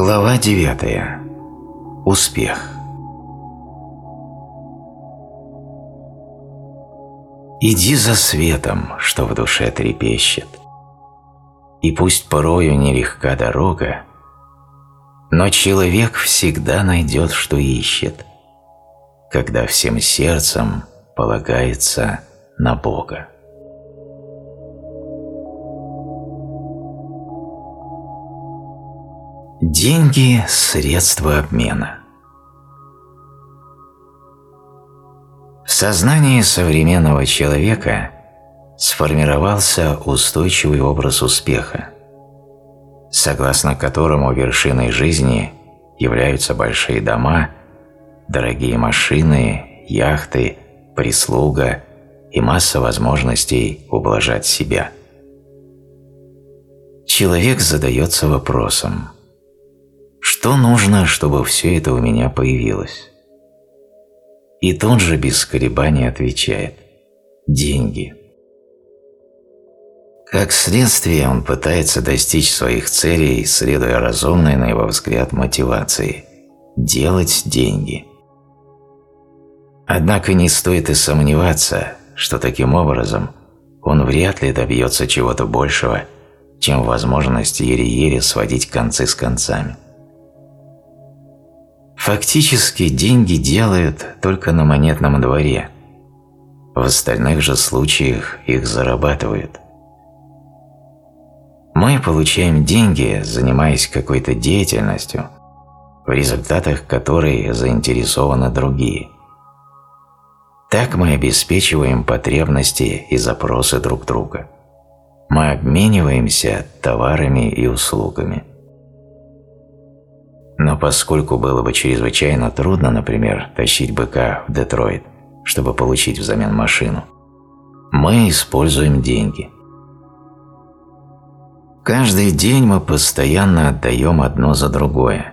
Глава 9. Успех. Иди за светом, что в душе трепещет. И пусть порою нелегка дорога, но человек всегда найдет, что ищет, когда всем сердцем полагается на Бога. Деньги – средство обмена. В сознании современного человека сформировался устойчивый образ успеха, согласно которому вершиной жизни являются большие дома, дорогие машины, яхты, прислуга и масса возможностей ублажать себя. Человек задается вопросом – что нужно, чтобы все это у меня появилось? И тот же без колебаний отвечает – деньги. Как следствие он пытается достичь своих целей, следуя разумной, на его взгляд, мотивации – делать деньги. Однако не стоит и сомневаться, что таким образом он вряд ли добьется чего-то большего, чем возможность еле-еле сводить концы с концами. Фактически деньги делают только на монетном дворе. В остальных же случаях их зарабатывают. Мы получаем деньги, занимаясь какой-то деятельностью, в результатах которой заинтересованы другие. Так мы обеспечиваем потребности и запросы друг друга. Мы обмениваемся товарами и услугами. Но поскольку было бы чрезвычайно трудно, например, тащить быка в Детройт, чтобы получить взамен машину, мы используем деньги. Каждый день мы постоянно отдаем одно за другое.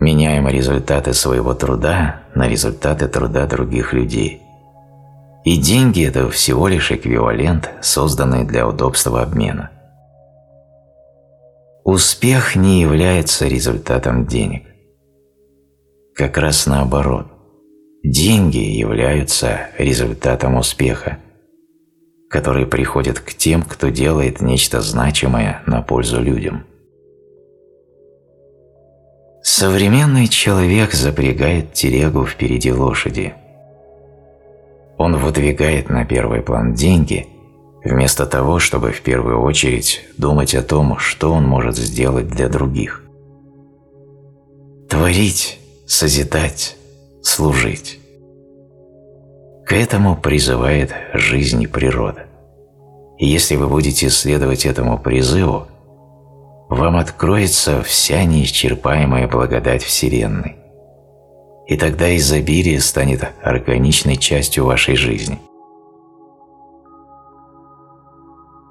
Меняем результаты своего труда на результаты труда других людей. И деньги – это всего лишь эквивалент, созданный для удобства обмена. Успех не является результатом денег. Как раз наоборот. Деньги являются результатом успеха, который приходит к тем, кто делает нечто значимое на пользу людям. Современный человек запрягает телегу впереди лошади. Он выдвигает на первый план деньги – вместо того, чтобы в первую очередь думать о том, что он может сделать для других. Творить, созидать, служить. К этому призывает жизнь и природа. И если вы будете следовать этому призыву, вам откроется вся неисчерпаемая благодать Вселенной. И тогда изобилие станет органичной частью вашей жизни –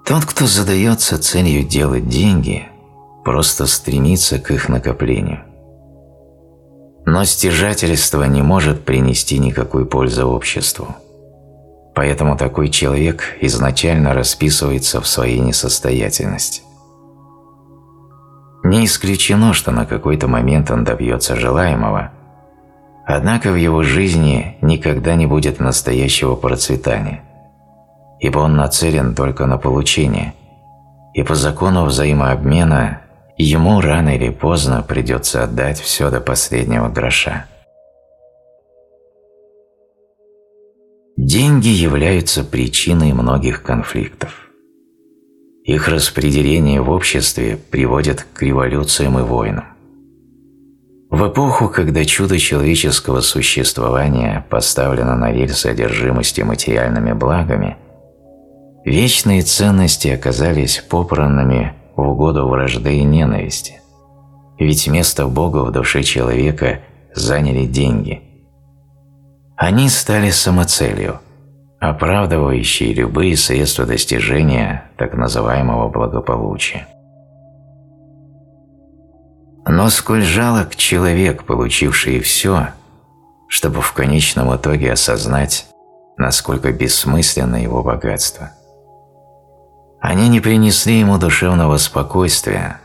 Тот, кто задается целью делать деньги, просто стремится к их накоплению. Но стяжательство не может принести никакой пользы обществу. Поэтому такой человек изначально расписывается в своей несостоятельности. Не исключено, что на какой-то момент он добьется желаемого, однако в его жизни никогда не будет настоящего процветания – ибо он нацелен только на получение, и по закону взаимообмена ему рано или поздно придется отдать все до последнего гроша. Деньги являются причиной многих конфликтов. Их распределение в обществе приводит к революциям и войнам. В эпоху, когда чудо человеческого существования поставлено на рельсы одержимости материальными благами – Вечные ценности оказались попранными в угоду вражды и ненависти. Ведь место Бога в душе человека заняли деньги. Они стали самоцелью, оправдывающей любые средства достижения так называемого благополучия. Но сколь жалок человек, получивший все, чтобы в конечном итоге осознать, насколько бессмысленно его богатство – они не принесли ему душевного спокойствия,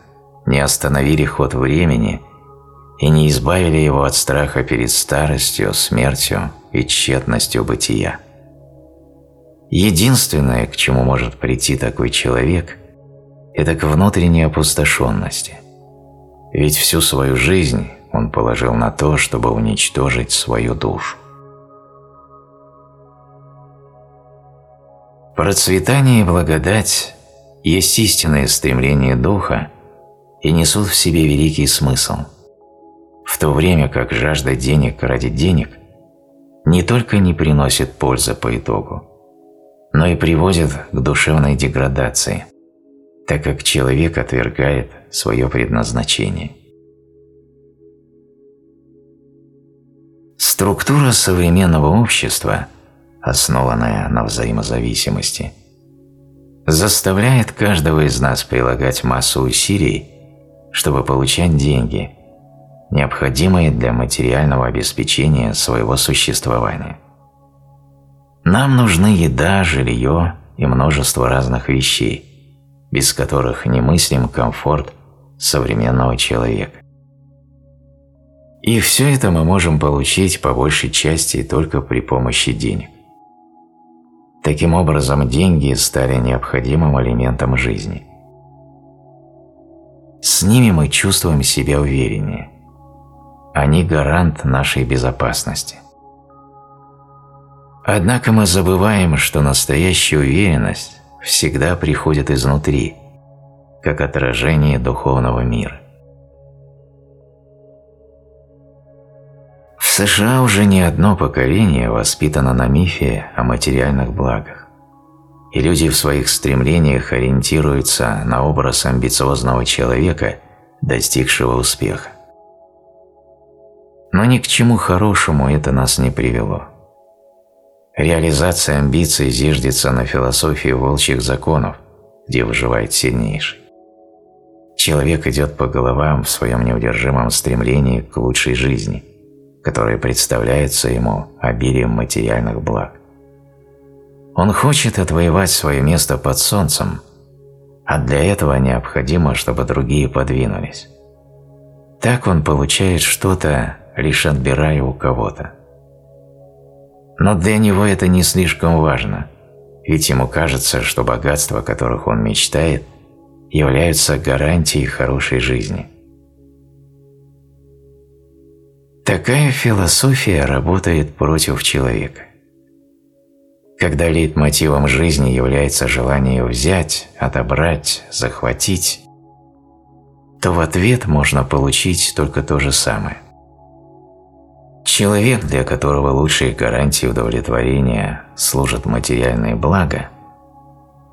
не остановили ход времени и не избавили его от страха перед старостью, смертью и тщетностью бытия. Единственное, к чему может прийти такой человек, это к внутренней опустошенности. Ведь всю свою жизнь он положил на то, чтобы уничтожить свою душу. Процветание и благодать есть истинное стремление духа и несут в себе великий смысл, в то время как жажда денег ради денег не только не приносит пользы по итогу, но и приводит к душевной деградации, так как человек отвергает свое предназначение. Структура современного общества, основанная на взаимозависимости, заставляет каждого из нас прилагать массу усилий, чтобы получать деньги, необходимые для материального обеспечения своего существования. Нам нужны еда, жилье и множество разных вещей, без которых немыслим комфорт современного человека. И все это мы можем получить по большей части только при помощи денег. Таким образом, деньги стали необходимым элементом жизни. С ними мы чувствуем себя увереннее. Они гарант нашей безопасности. Однако мы забываем, что настоящая уверенность всегда приходит изнутри, как отражение духовного мира. США уже не одно поколение воспитано на мифе о материальных благах, и люди в своих стремлениях ориентируются на образ амбициозного человека, достигшего успеха. Но ни к чему хорошему это нас не привело. Реализация амбиций зиждется на философии волчьих законов, где выживает сильнейший. Человек идет по головам в своем неудержимом стремлении к лучшей жизни, которая представляется ему обилием материальных благ. Он хочет отвоевать свое место под солнцем, а для этого необходимо, чтобы другие подвинулись. Так он получает что-то, лишь отбирая у кого-то. Но для него это не слишком важно, ведь ему кажется, что богатства, о которых он мечтает, являются гарантией хорошей жизни. Такая философия работает против человека. Когда лейтмотивом жизни является желание взять, отобрать, захватить, то в ответ можно получить только то же самое – Человек, для которого лучшей гарантией удовлетворения служат материальные блага,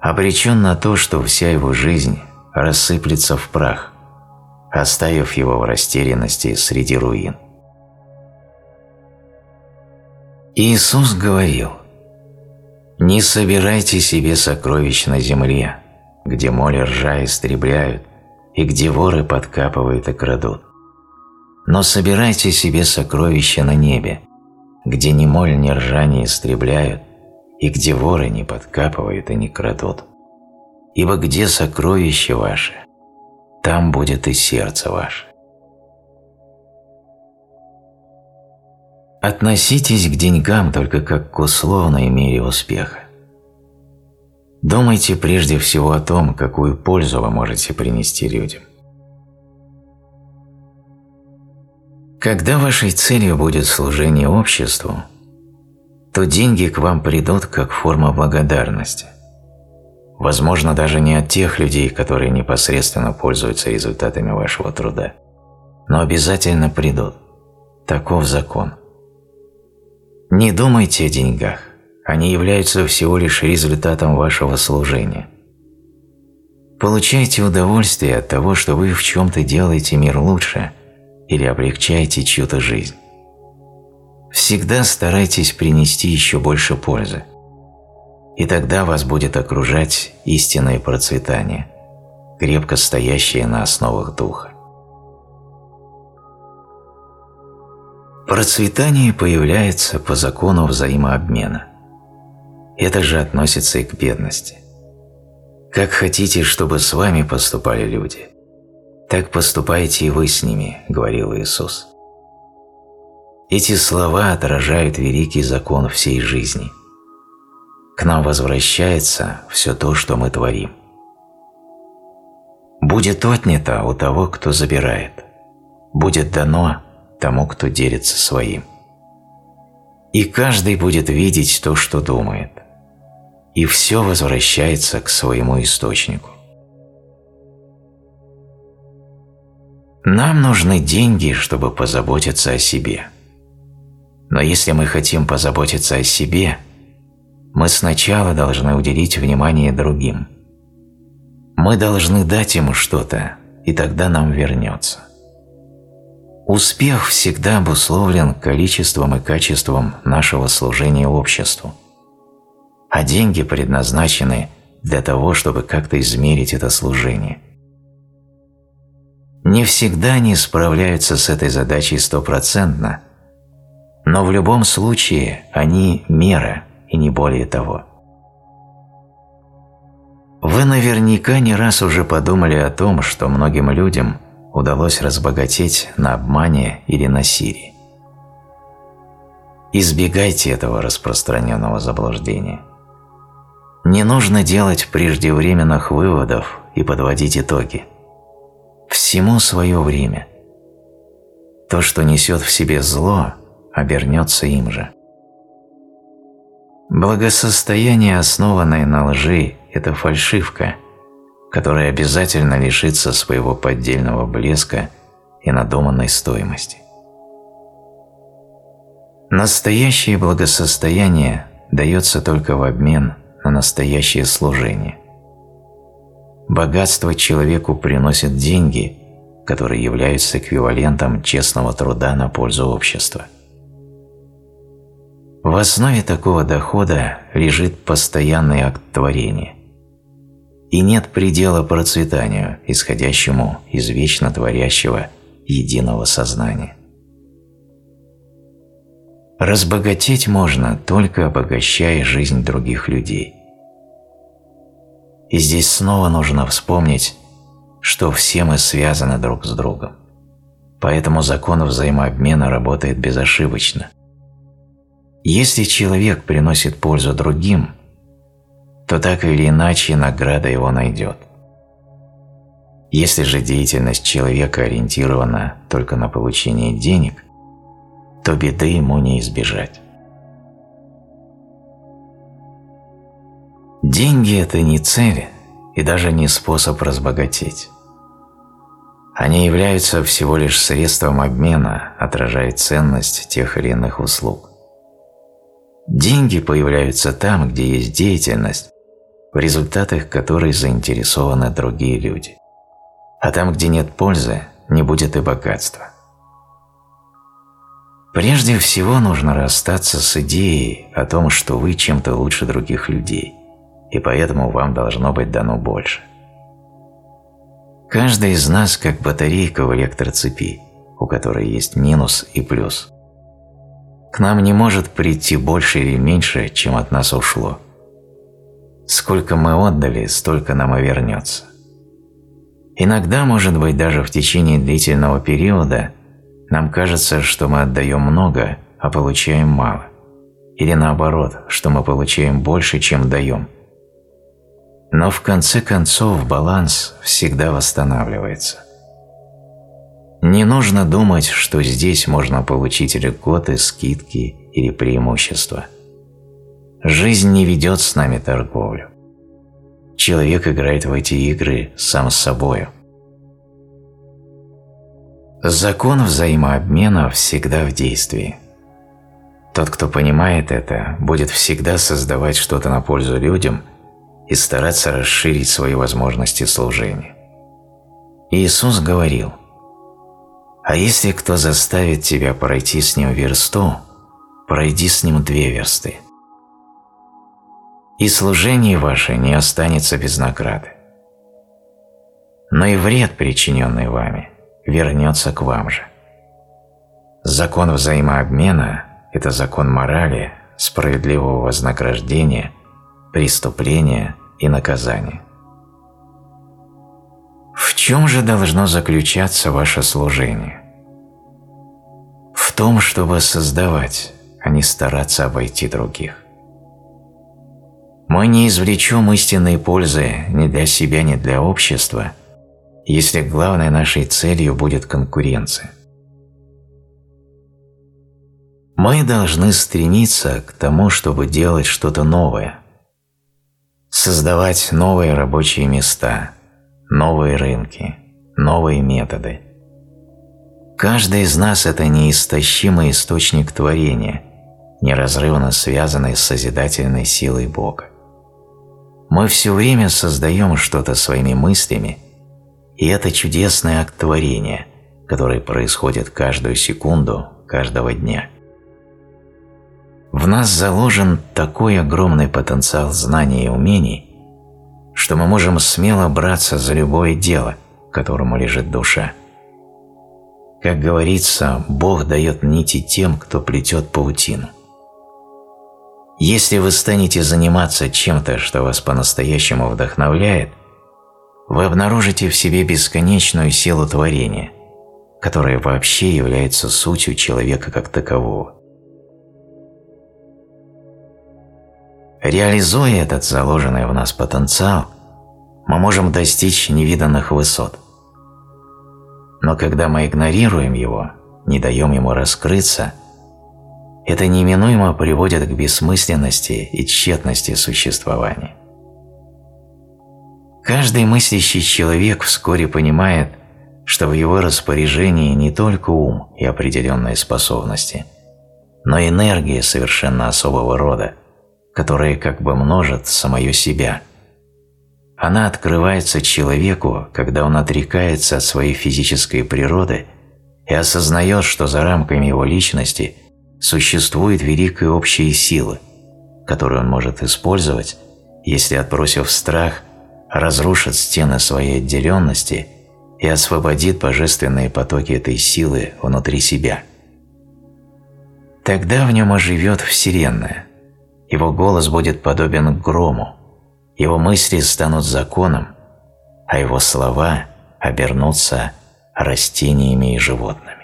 обречен на то, что вся его жизнь рассыплется в прах, оставив его в растерянности среди руин. Иисус говорил, «Не собирайте себе сокровищ на земле, где моли ржа истребляют, и где воры подкапывают и крадут но собирайте себе сокровища на небе, где ни моль, ни ржа не истребляют, и где воры не подкапывают и не крадут. Ибо где сокровище ваше, там будет и сердце ваше. Относитесь к деньгам только как к условной мере успеха. Думайте прежде всего о том, какую пользу вы можете принести людям. Когда вашей целью будет служение обществу, то деньги к вам придут как форма благодарности. Возможно, даже не от тех людей, которые непосредственно пользуются результатами вашего труда, но обязательно придут. Таков закон. Не думайте о деньгах, они являются всего лишь результатом вашего служения. Получайте удовольствие от того, что вы в чем-то делаете мир лучше – или облегчаете чью-то жизнь. Всегда старайтесь принести еще больше пользы. И тогда вас будет окружать истинное процветание, крепко стоящее на основах духа. Процветание появляется по закону взаимообмена. Это же относится и к бедности. Как хотите, чтобы с вами поступали люди, так поступайте и вы с ними», – говорил Иисус. Эти слова отражают великий закон всей жизни. К нам возвращается все то, что мы творим. Будет отнято у того, кто забирает. Будет дано тому, кто делится своим. И каждый будет видеть то, что думает. И все возвращается к своему источнику. Нам нужны деньги, чтобы позаботиться о себе. Но если мы хотим позаботиться о себе, мы сначала должны уделить внимание другим. Мы должны дать ему что-то, и тогда нам вернется. Успех всегда обусловлен количеством и качеством нашего служения обществу, а деньги предназначены для того, чтобы как-то измерить это служение – не всегда они справляются с этой задачей стопроцентно, но в любом случае они мера и не более того. Вы наверняка не раз уже подумали о том, что многим людям удалось разбогатеть на обмане или насилии. Избегайте этого распространенного заблуждения. Не нужно делать преждевременных выводов и подводить итоги. Всему свое время. То, что несет в себе зло, обернется им же. Благосостояние, основанное на лжи, – это фальшивка, которая обязательно лишится своего поддельного блеска и надуманной стоимости. Настоящее благосостояние дается только в обмен на настоящее служение – Богатство человеку приносит деньги, которые являются эквивалентом честного труда на пользу общества. В основе такого дохода лежит постоянный акт творения. И нет предела процветанию, исходящему из вечно творящего единого сознания. Разбогатеть можно, только обогащая жизнь других людей. И здесь снова нужно вспомнить, что все мы связаны друг с другом. Поэтому закон взаимообмена работает безошибочно. Если человек приносит пользу другим, то так или иначе награда его найдет. Если же деятельность человека ориентирована только на получение денег, то беды ему не избежать. Деньги – это не цель и даже не способ разбогатеть. Они являются всего лишь средством обмена, отражая ценность тех или иных услуг. Деньги появляются там, где есть деятельность, в результатах которой заинтересованы другие люди. А там, где нет пользы, не будет и богатства. Прежде всего нужно расстаться с идеей о том, что вы чем-то лучше других людей и поэтому вам должно быть дано больше. Каждый из нас как батарейка в электроцепи, у которой есть минус и плюс. К нам не может прийти больше или меньше, чем от нас ушло. Сколько мы отдали, столько нам и вернется. Иногда, может быть, даже в течение длительного периода нам кажется, что мы отдаем много, а получаем мало. Или наоборот, что мы получаем больше, чем даем – но в конце концов баланс всегда восстанавливается. Не нужно думать, что здесь можно получить льготы, скидки или преимущества. Жизнь не ведет с нами торговлю. Человек играет в эти игры сам с собою. Закон взаимообмена всегда в действии. Тот, кто понимает это, будет всегда создавать что-то на пользу людям – и стараться расширить свои возможности служения. Иисус говорил, «А если кто заставит тебя пройти с ним версту, пройди с ним две версты, и служение ваше не останется без награды. Но и вред, причиненный вами, вернется к вам же. Закон взаимообмена – это закон морали, справедливого вознаграждения преступления и наказания. В чем же должно заключаться ваше служение? В том, чтобы создавать, а не стараться обойти других. Мы не извлечем истинной пользы ни для себя, ни для общества, если главной нашей целью будет конкуренция. Мы должны стремиться к тому, чтобы делать что-то новое, создавать новые рабочие места, новые рынки, новые методы. Каждый из нас – это неистощимый источник творения, неразрывно связанный с созидательной силой Бога. Мы все время создаем что-то своими мыслями, и это чудесный акт творения, который происходит каждую секунду каждого дня. В нас заложен такой огромный потенциал знаний и умений, что мы можем смело браться за любое дело, которому лежит душа. Как говорится, Бог дает нити тем, кто плетет паутину. Если вы станете заниматься чем-то, что вас по-настоящему вдохновляет, вы обнаружите в себе бесконечную силу творения, которая вообще является сутью человека как такового. Реализуя этот заложенный в нас потенциал, мы можем достичь невиданных высот. Но когда мы игнорируем его, не даем ему раскрыться – это неминуемо приводит к бессмысленности и тщетности существования. Каждый мыслящий человек вскоре понимает, что в его распоряжении не только ум и определенные способности, но и энергия совершенно особого рода, которая как бы множит самое себя. Она открывается человеку, когда он отрекается от своей физической природы и осознает, что за рамками его личности – существует великая общая сила, которую он может использовать, если, отбросив страх, разрушит стены своей отделенности и освободит божественные потоки этой силы внутри себя. Тогда в нем оживет Вселенная, его голос будет подобен грому, его мысли станут законом, а его слова обернутся растениями и животными.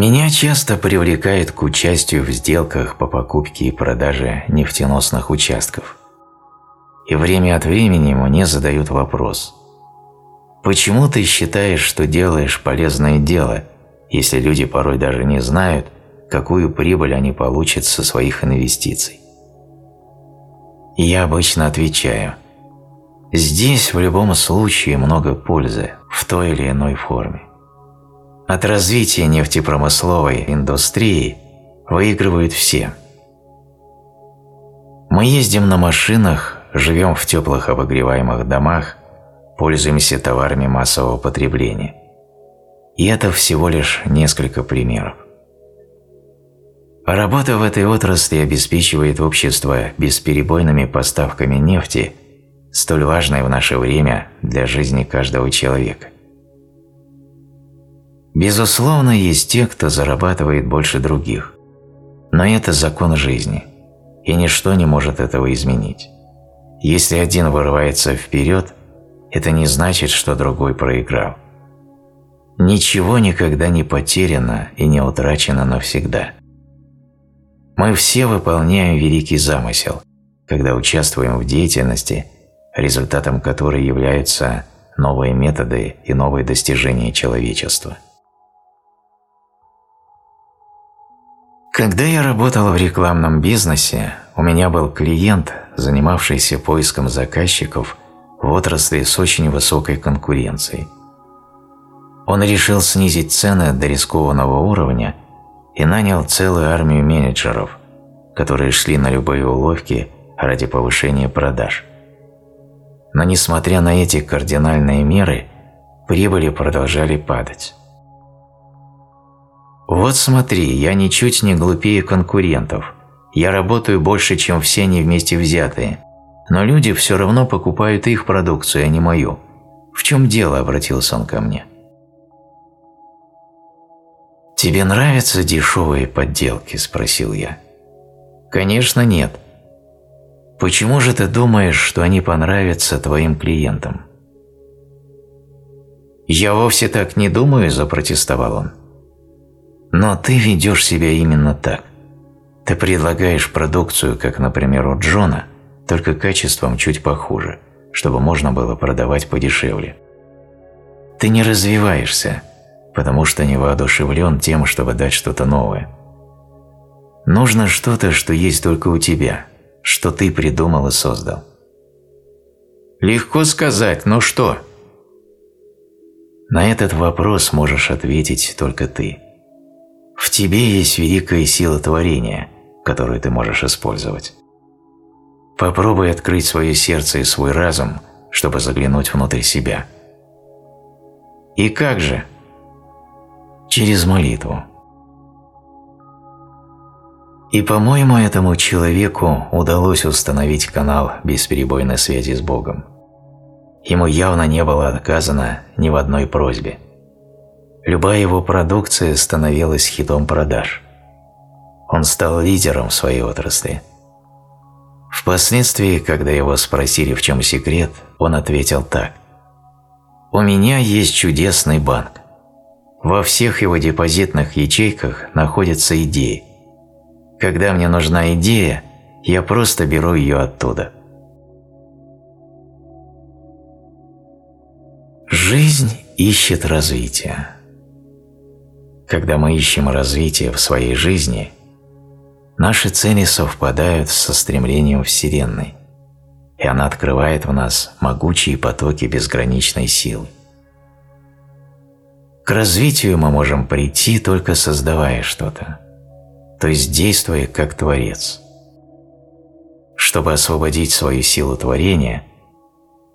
Меня часто привлекает к участию в сделках по покупке и продаже нефтеносных участков. И время от времени мне задают вопрос. Почему ты считаешь, что делаешь полезное дело, если люди порой даже не знают, какую прибыль они получат со своих инвестиций? И я обычно отвечаю, здесь в любом случае много пользы в той или иной форме. От развития нефтепромысловой индустрии выигрывают все. Мы ездим на машинах, живем в теплых обогреваемых домах, пользуемся товарами массового потребления. И это всего лишь несколько примеров. Работа в этой отрасли обеспечивает общество бесперебойными поставками нефти, столь важной в наше время для жизни каждого человека. Безусловно, есть те, кто зарабатывает больше других. Но это закон жизни, и ничто не может этого изменить. Если один вырывается вперед, это не значит, что другой проиграл. Ничего никогда не потеряно и не утрачено навсегда. Мы все выполняем великий замысел, когда участвуем в деятельности, результатом которой являются новые методы и новые достижения человечества. Когда я работал в рекламном бизнесе, у меня был клиент, занимавшийся поиском заказчиков в отрасли с очень высокой конкуренцией. Он решил снизить цены до рискованного уровня и нанял целую армию менеджеров, которые шли на любые уловки ради повышения продаж. Но несмотря на эти кардинальные меры, прибыли продолжали падать. Вот смотри, я ничуть не глупее конкурентов. Я работаю больше, чем все они вместе взятые. Но люди все равно покупают их продукцию, а не мою. В чем дело, обратился он ко мне. «Тебе нравятся дешевые подделки?» – спросил я. Конечно, нет. Почему же ты думаешь, что они понравятся твоим клиентам? Я вовсе так не думаю, запротестовал он. Но ты ведешь себя именно так. Ты предлагаешь продукцию, как, например, у Джона, только качеством чуть похуже, чтобы можно было продавать подешевле. Ты не развиваешься, потому что не воодушевлен тем, чтобы дать что-то новое. Нужно что-то, что есть только у тебя, что ты придумал и создал. Легко сказать, но что? На этот вопрос можешь ответить только ты. В тебе есть великая сила творения, которую ты можешь использовать. Попробуй открыть свое сердце и свой разум, чтобы заглянуть внутрь себя. И как же? Через молитву. И, по-моему, этому человеку удалось установить канал бесперебойной связи с Богом. Ему явно не было отказано ни в одной просьбе. Любая его продукция становилась хитом продаж. Он стал лидером в своей отрасли. Впоследствии, когда его спросили, в чем секрет, он ответил так. «У меня есть чудесный банк. Во всех его депозитных ячейках находятся идеи. Когда мне нужна идея, я просто беру ее оттуда». Жизнь ищет развития. Когда мы ищем развитие в своей жизни, наши цели совпадают со стремлением Вселенной, и она открывает в нас могучие потоки безграничной силы. К развитию мы можем прийти, только создавая что-то, то есть действуя как Творец. Чтобы освободить свою силу творения,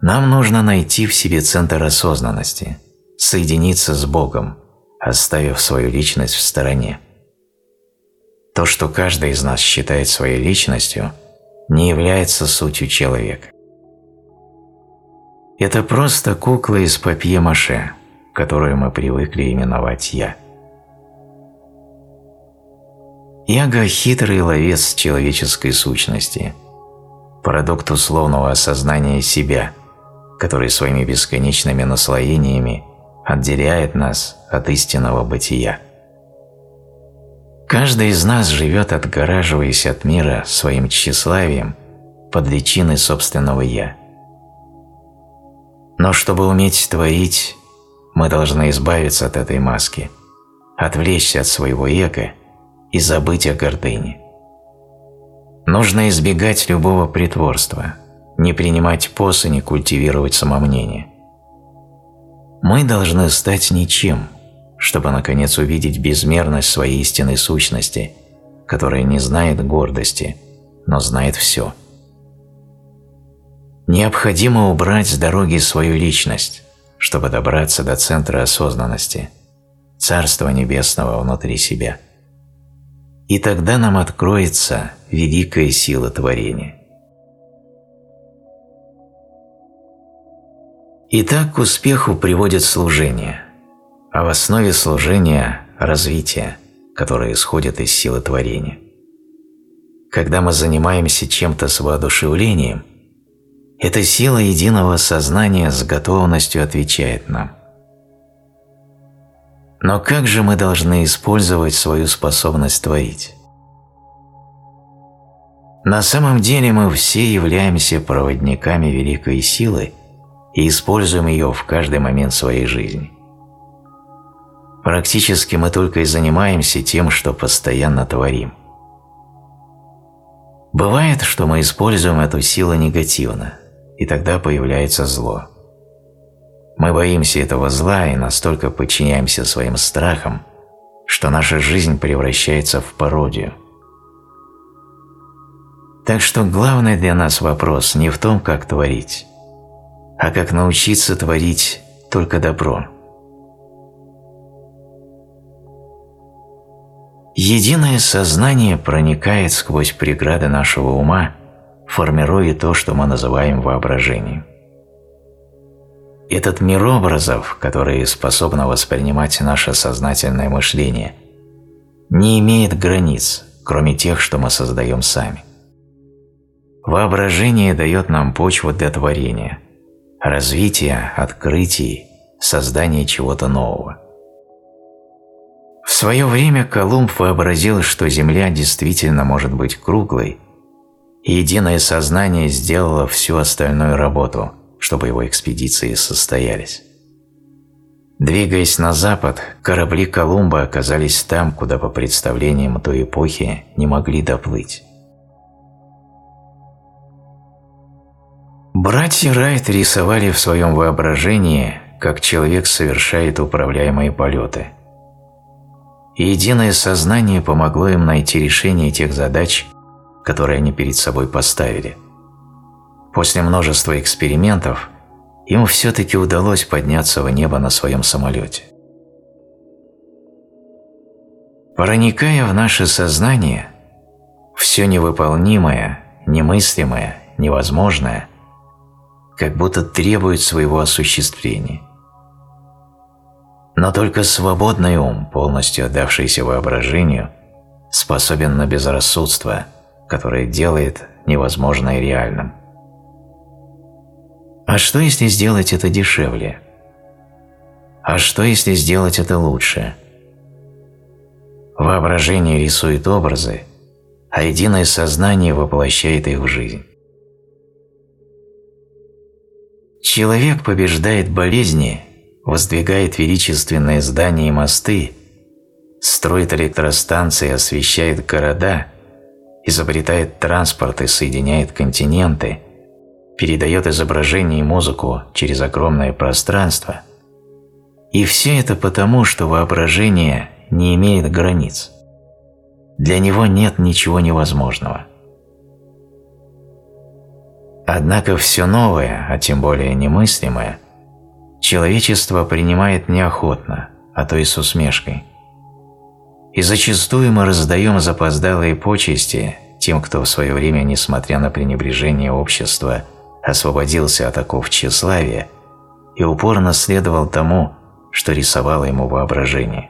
нам нужно найти в себе центр осознанности, соединиться с Богом, оставив свою личность в стороне. То, что каждый из нас считает своей личностью, не является сутью человека. Это просто кукла из папье-маше, которую мы привыкли именовать «я». Яга – хитрый ловец человеческой сущности, продукт условного осознания себя, который своими бесконечными наслоениями отделяет нас от истинного бытия. Каждый из нас живет, отгораживаясь от мира своим тщеславием под личиной собственного «я». Но чтобы уметь творить, мы должны избавиться от этой маски, отвлечься от своего эго и забыть о гордыне. Нужно избегать любого притворства, не принимать поз и не культивировать самомнение. Мы должны стать ничем, чтобы наконец увидеть безмерность своей истинной сущности, которая не знает гордости, но знает все. Необходимо убрать с дороги свою личность, чтобы добраться до центра осознанности, Царства Небесного внутри себя. И тогда нам откроется великая сила творения. Итак, к успеху приводит служение, а в основе служения – развитие, которое исходит из силы творения. Когда мы занимаемся чем-то с воодушевлением, эта сила единого сознания с готовностью отвечает нам. Но как же мы должны использовать свою способность творить? На самом деле мы все являемся проводниками великой силы – и используем ее в каждый момент своей жизни. Практически мы только и занимаемся тем, что постоянно творим. Бывает, что мы используем эту силу негативно, и тогда появляется зло. Мы боимся этого зла и настолько подчиняемся своим страхам, что наша жизнь превращается в пародию. Так что главный для нас вопрос не в том, как творить, а как научиться творить только добро. Единое сознание проникает сквозь преграды нашего ума, формируя то, что мы называем воображением. Этот мир образов, который способен воспринимать наше сознательное мышление, не имеет границ кроме тех, что мы создаем сами. Воображение дает нам почву для творения, развития, открытий, создания чего-то нового. В свое время Колумб вообразил, что Земля действительно может быть круглой, и единое сознание сделало всю остальную работу, чтобы его экспедиции состоялись. Двигаясь на запад, корабли Колумба оказались там, куда по представлениям той эпохи не могли доплыть. Братья Райт рисовали в своем воображении, как человек совершает управляемые полеты. И единое сознание помогло им найти решение тех задач, которые они перед собой поставили. После множества экспериментов ему все-таки удалось подняться в небо на своем самолете. Проникая в наше сознание, все невыполнимое, немыслимое, невозможное как будто требует своего осуществления. Но только свободный ум, полностью отдавшийся воображению, способен на безрассудство, которое делает невозможное реальным. А что если сделать это дешевле? А что если сделать это лучше? Воображение рисует образы, а единое сознание воплощает их в жизнь. Человек побеждает болезни, воздвигает величественные здания и мосты, строит электростанции, освещает города, изобретает транспорт и соединяет континенты – передает изображение и музыку через огромное пространство. И все это потому, что воображение не имеет границ. Для него нет ничего невозможного. Однако все новое, а тем более немыслимое, человечество принимает неохотно, а то и с усмешкой. И зачастую мы раздаем запоздалые почести тем, кто в свое время, несмотря на пренебрежение общества, освободился от оков тщеславия и упорно следовал тому, что рисовало ему воображение.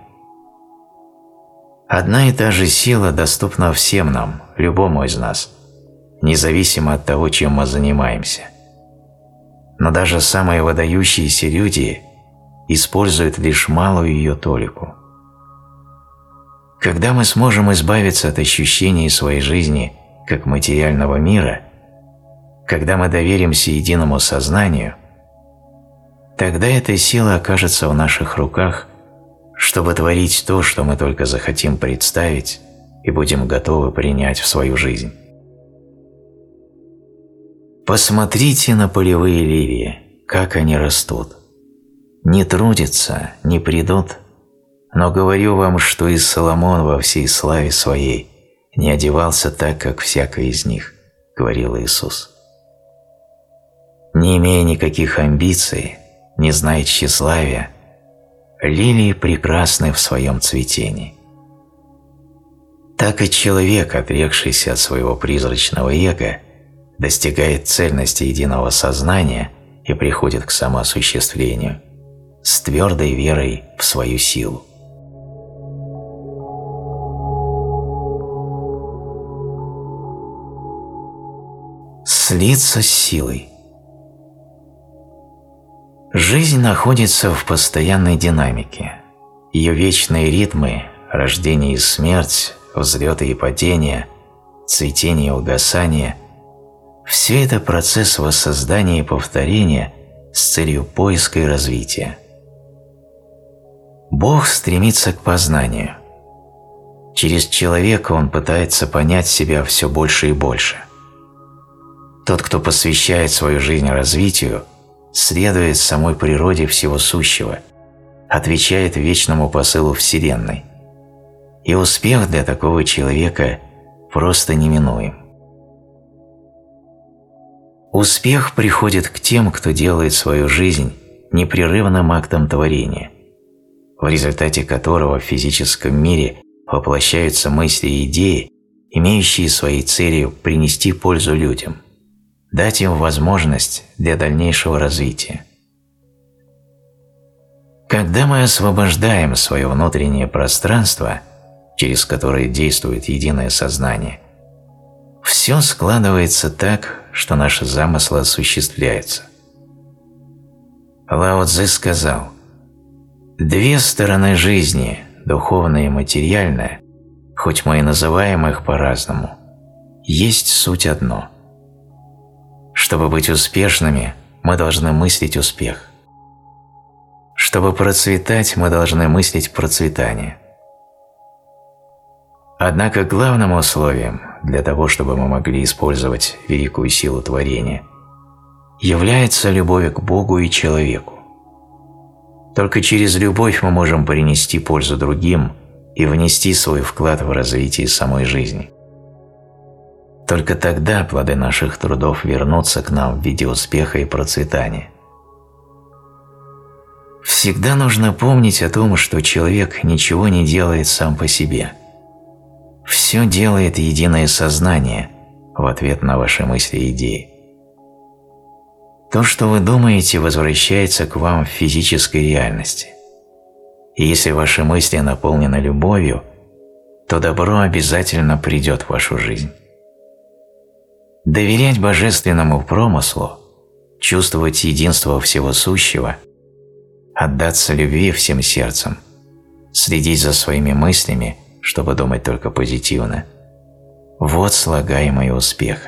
Одна и та же сила доступна всем нам, любому из нас, независимо от того, чем мы занимаемся. Но даже самые выдающиеся люди используют лишь малую ее толику. Когда мы сможем избавиться от ощущений своей жизни как материального мира – когда мы доверимся единому сознанию, тогда эта сила окажется в наших руках, чтобы творить то, что мы только захотим представить и будем готовы принять в свою жизнь. Посмотрите на полевые лилии, как они растут. Не трудятся, не придут, но говорю вам, что и Соломон во всей славе своей не одевался так, как всякий из них, говорил Иисус не имея никаких амбиций, не зная тщеславия, лилии прекрасны в своем цветении. Так и человек, отрекшийся от своего призрачного эго, достигает цельности единого сознания и приходит к самоосуществлению с твердой верой в свою силу. Слиться с силой – Жизнь находится в постоянной динамике. Ее вечные ритмы – рождение и смерть, взлеты и падения, цветение и угасание – все это процесс воссоздания и повторения с целью поиска и развития. Бог стремится к познанию. Через человека он пытается понять себя все больше и больше. Тот, кто посвящает свою жизнь развитию – следует самой природе всего сущего, отвечает вечному посылу Вселенной. И успех для такого человека просто неминуем. Успех приходит к тем, кто делает свою жизнь непрерывным актом творения, в результате которого в физическом мире воплощаются мысли и идеи, имеющие своей целью принести пользу людям – дать им возможность для дальнейшего развития. Когда мы освобождаем свое внутреннее пространство, через которые действует единое сознание, все складывается так, что наши замыслы осуществляются. Лао Цзы сказал, «Две стороны жизни, духовная и материальная, хоть мы и называем их по-разному, есть суть одно. Чтобы быть успешными, мы должны мыслить успех. Чтобы процветать, мы должны мыслить процветание. Однако главным условием для того, чтобы мы могли использовать великую силу творения, является любовь к Богу и человеку. Только через любовь мы можем принести пользу другим и внести свой вклад в развитие самой жизни. Только тогда плоды наших трудов вернутся к нам в виде успеха и процветания. Всегда нужно помнить о том, что человек ничего не делает сам по себе – все делает единое сознание в ответ на ваши мысли и идеи. То, что вы думаете, возвращается к вам в физической реальности. И если ваши мысли наполнены любовью, то добро обязательно придет в вашу жизнь. Доверять божественному промыслу, чувствовать единство всего сущего, отдаться любви всем сердцем, следить за своими мыслями – чтобы думать только позитивно. Вот слагаемый успех.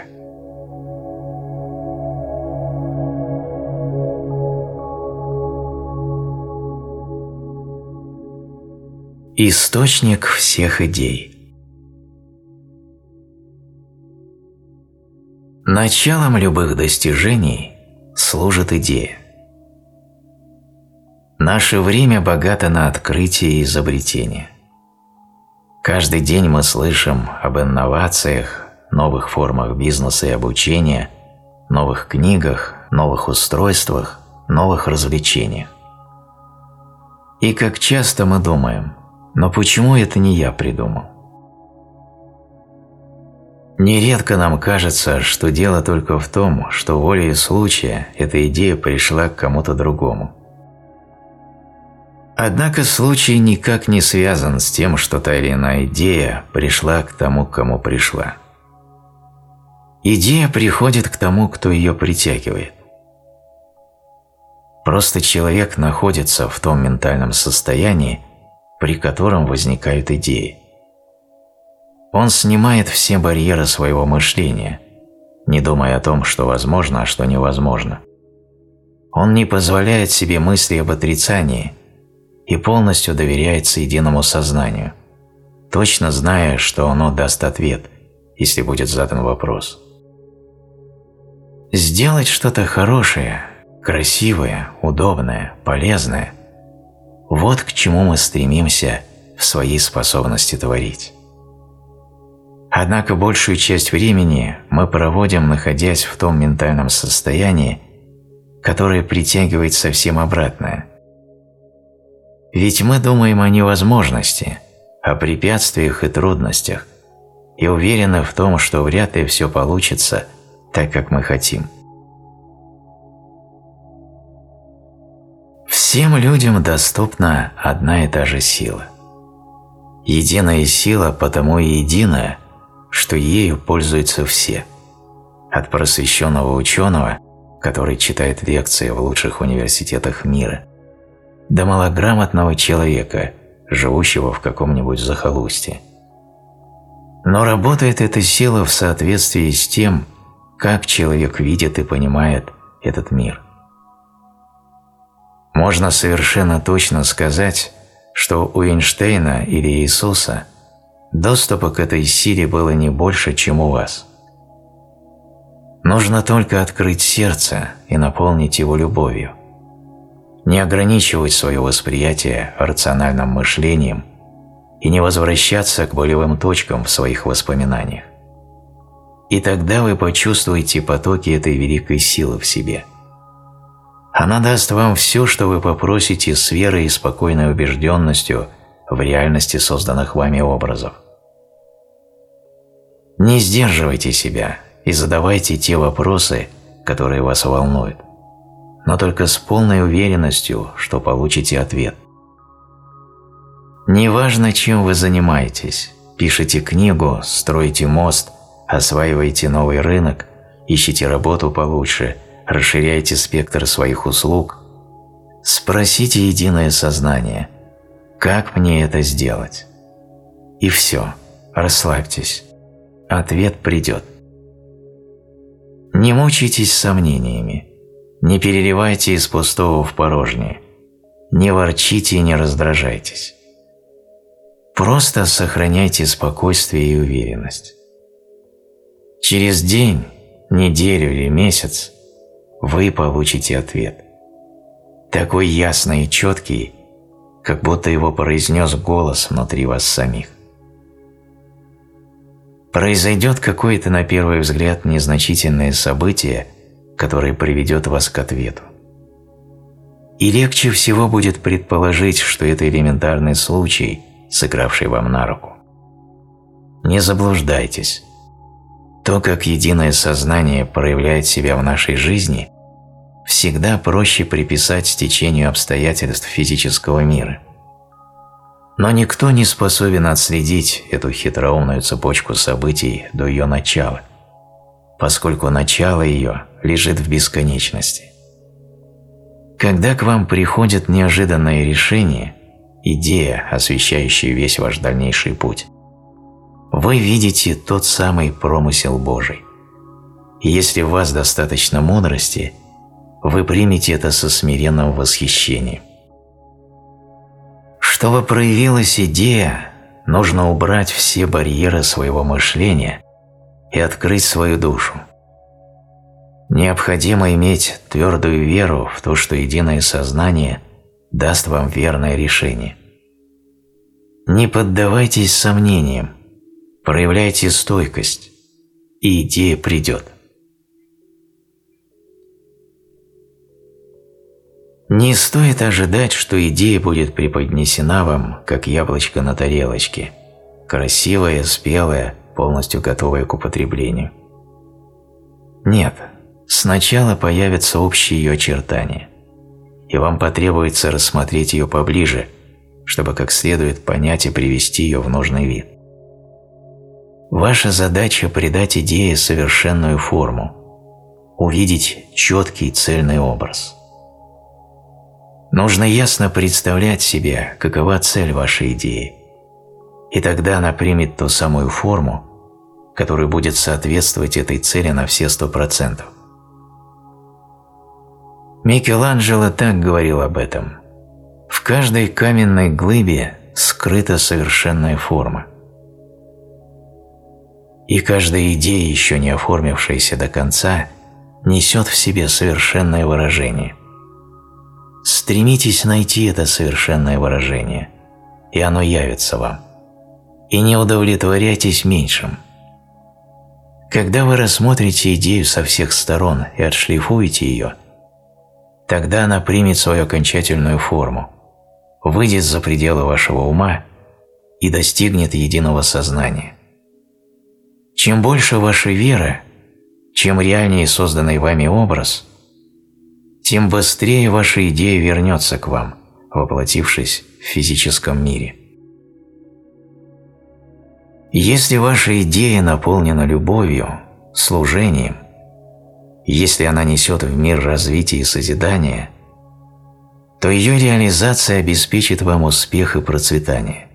Источник всех идей Началом любых достижений служит идея. Наше время богато на открытия и изобретения. Каждый день мы слышим об инновациях, новых формах бизнеса и обучения, новых книгах, новых устройствах, новых развлечениях. И как часто мы думаем, но почему это не я придумал? Нередко нам кажется, что дело только в том, что волей случая эта идея пришла к кому-то другому. Однако случай никак не связан с тем, что та или иная идея пришла к тому, кому пришла. Идея приходит к тому, кто ее притягивает. Просто человек находится в том ментальном состоянии, при котором возникают идеи. Он снимает все барьеры своего мышления, не думая о том, что возможно, а что невозможно. Он не позволяет себе мысли об отрицании – и полностью доверяется единому сознанию, точно зная, что оно даст ответ, если будет задан вопрос. Сделать что-то хорошее, красивое, удобное, полезное – вот к чему мы стремимся в своей способности творить. Однако большую часть времени мы проводим, находясь в том ментальном состоянии, которое притягивает совсем обратное – ведь мы думаем о невозможности, о препятствиях и трудностях, и уверены в том, что вряд ли все получится так, как мы хотим. Всем людям доступна одна и та же сила. Единая сила потому и единая, что ею пользуются все. От просвещенного ученого, который читает лекции в лучших университетах мира – до малограмотного человека, живущего в каком-нибудь захолустье. Но работает эта сила в соответствии с тем, как человек видит и понимает этот мир. Можно совершенно точно сказать, что у Эйнштейна или Иисуса доступа к этой силе было не больше, чем у вас. Нужно только открыть сердце и наполнить его любовью – не ограничивать свое восприятие рациональным мышлением и не возвращаться к болевым точкам в своих воспоминаниях. И тогда вы почувствуете потоки этой великой силы в себе. Она даст вам все, что вы попросите с верой и спокойной убежденностью в реальности созданных вами образов. Не сдерживайте себя и задавайте те вопросы, которые вас волнуют но только с полной уверенностью, что получите ответ. Неважно, чем вы занимаетесь, пишете книгу, строите мост, осваиваете новый рынок, ищете работу получше, расширяете спектр своих услуг, спросите единое сознание, как мне это сделать? И все, расслабьтесь, ответ придет. Не мучайтесь сомнениями, не переливайте из пустого в порожнее, не ворчите и не раздражайтесь. Просто сохраняйте спокойствие и уверенность. Через день, неделю или месяц вы получите ответ. Такой ясный и четкий, как будто его произнес голос внутри вас самих. Произойдет какое-то на первый взгляд незначительное событие, которое приведет вас к ответу. И легче всего будет предположить, что это элементарный случай – сыгравший вам на руку. Не заблуждайтесь. То, как единое сознание проявляет себя в нашей жизни, всегда проще приписать стечению обстоятельств физического мира. Но никто не способен отследить эту хитроумную цепочку событий до ее начала, поскольку начало ее лежит в бесконечности. Когда к вам приходит неожиданное решение – идея, освещающая весь ваш дальнейший путь. Вы видите тот самый промысел Божий. И если в вас достаточно мудрости, вы примете это со смиренным восхищением. Чтобы проявилась идея, нужно убрать все барьеры своего мышления и открыть свою душу. Необходимо иметь твердую веру в то, что единое сознание даст вам верное решение. Не поддавайтесь сомнениям, проявляйте стойкость, и идея придет. Не стоит ожидать, что идея будет преподнесена вам, как яблочко на тарелочке, красивая, спелая, полностью готовая к употреблению. Нет, сначала появятся общие ее очертания и вам потребуется рассмотреть ее поближе, чтобы как следует понять и привести ее в нужный вид. Ваша задача – придать идее совершенную форму, увидеть четкий цельный образ. Нужно ясно представлять себе, какова цель вашей идеи, и тогда она примет ту самую форму, которая будет соответствовать этой цели на все сто процентов. Микеланджело так говорил об этом. В каждой каменной глыбе скрыта совершенная форма. И каждая идея, еще не оформившаяся до конца, несет в себе совершенное выражение. Стремитесь найти это совершенное выражение, и оно явится вам. И не удовлетворяйтесь меньшим. Когда вы рассмотрите идею со всех сторон и отшлифуете ее – Тогда она примет свою окончательную форму, выйдет за пределы вашего ума и достигнет единого сознания. Чем больше ваша вера, чем реальнее созданный вами образ, тем быстрее ваша идея вернется к вам, воплотившись в физическом мире. Если ваша идея наполнена любовью, служением, если она несет в мир развитие и созидание, то ее реализация обеспечит вам успех и процветание.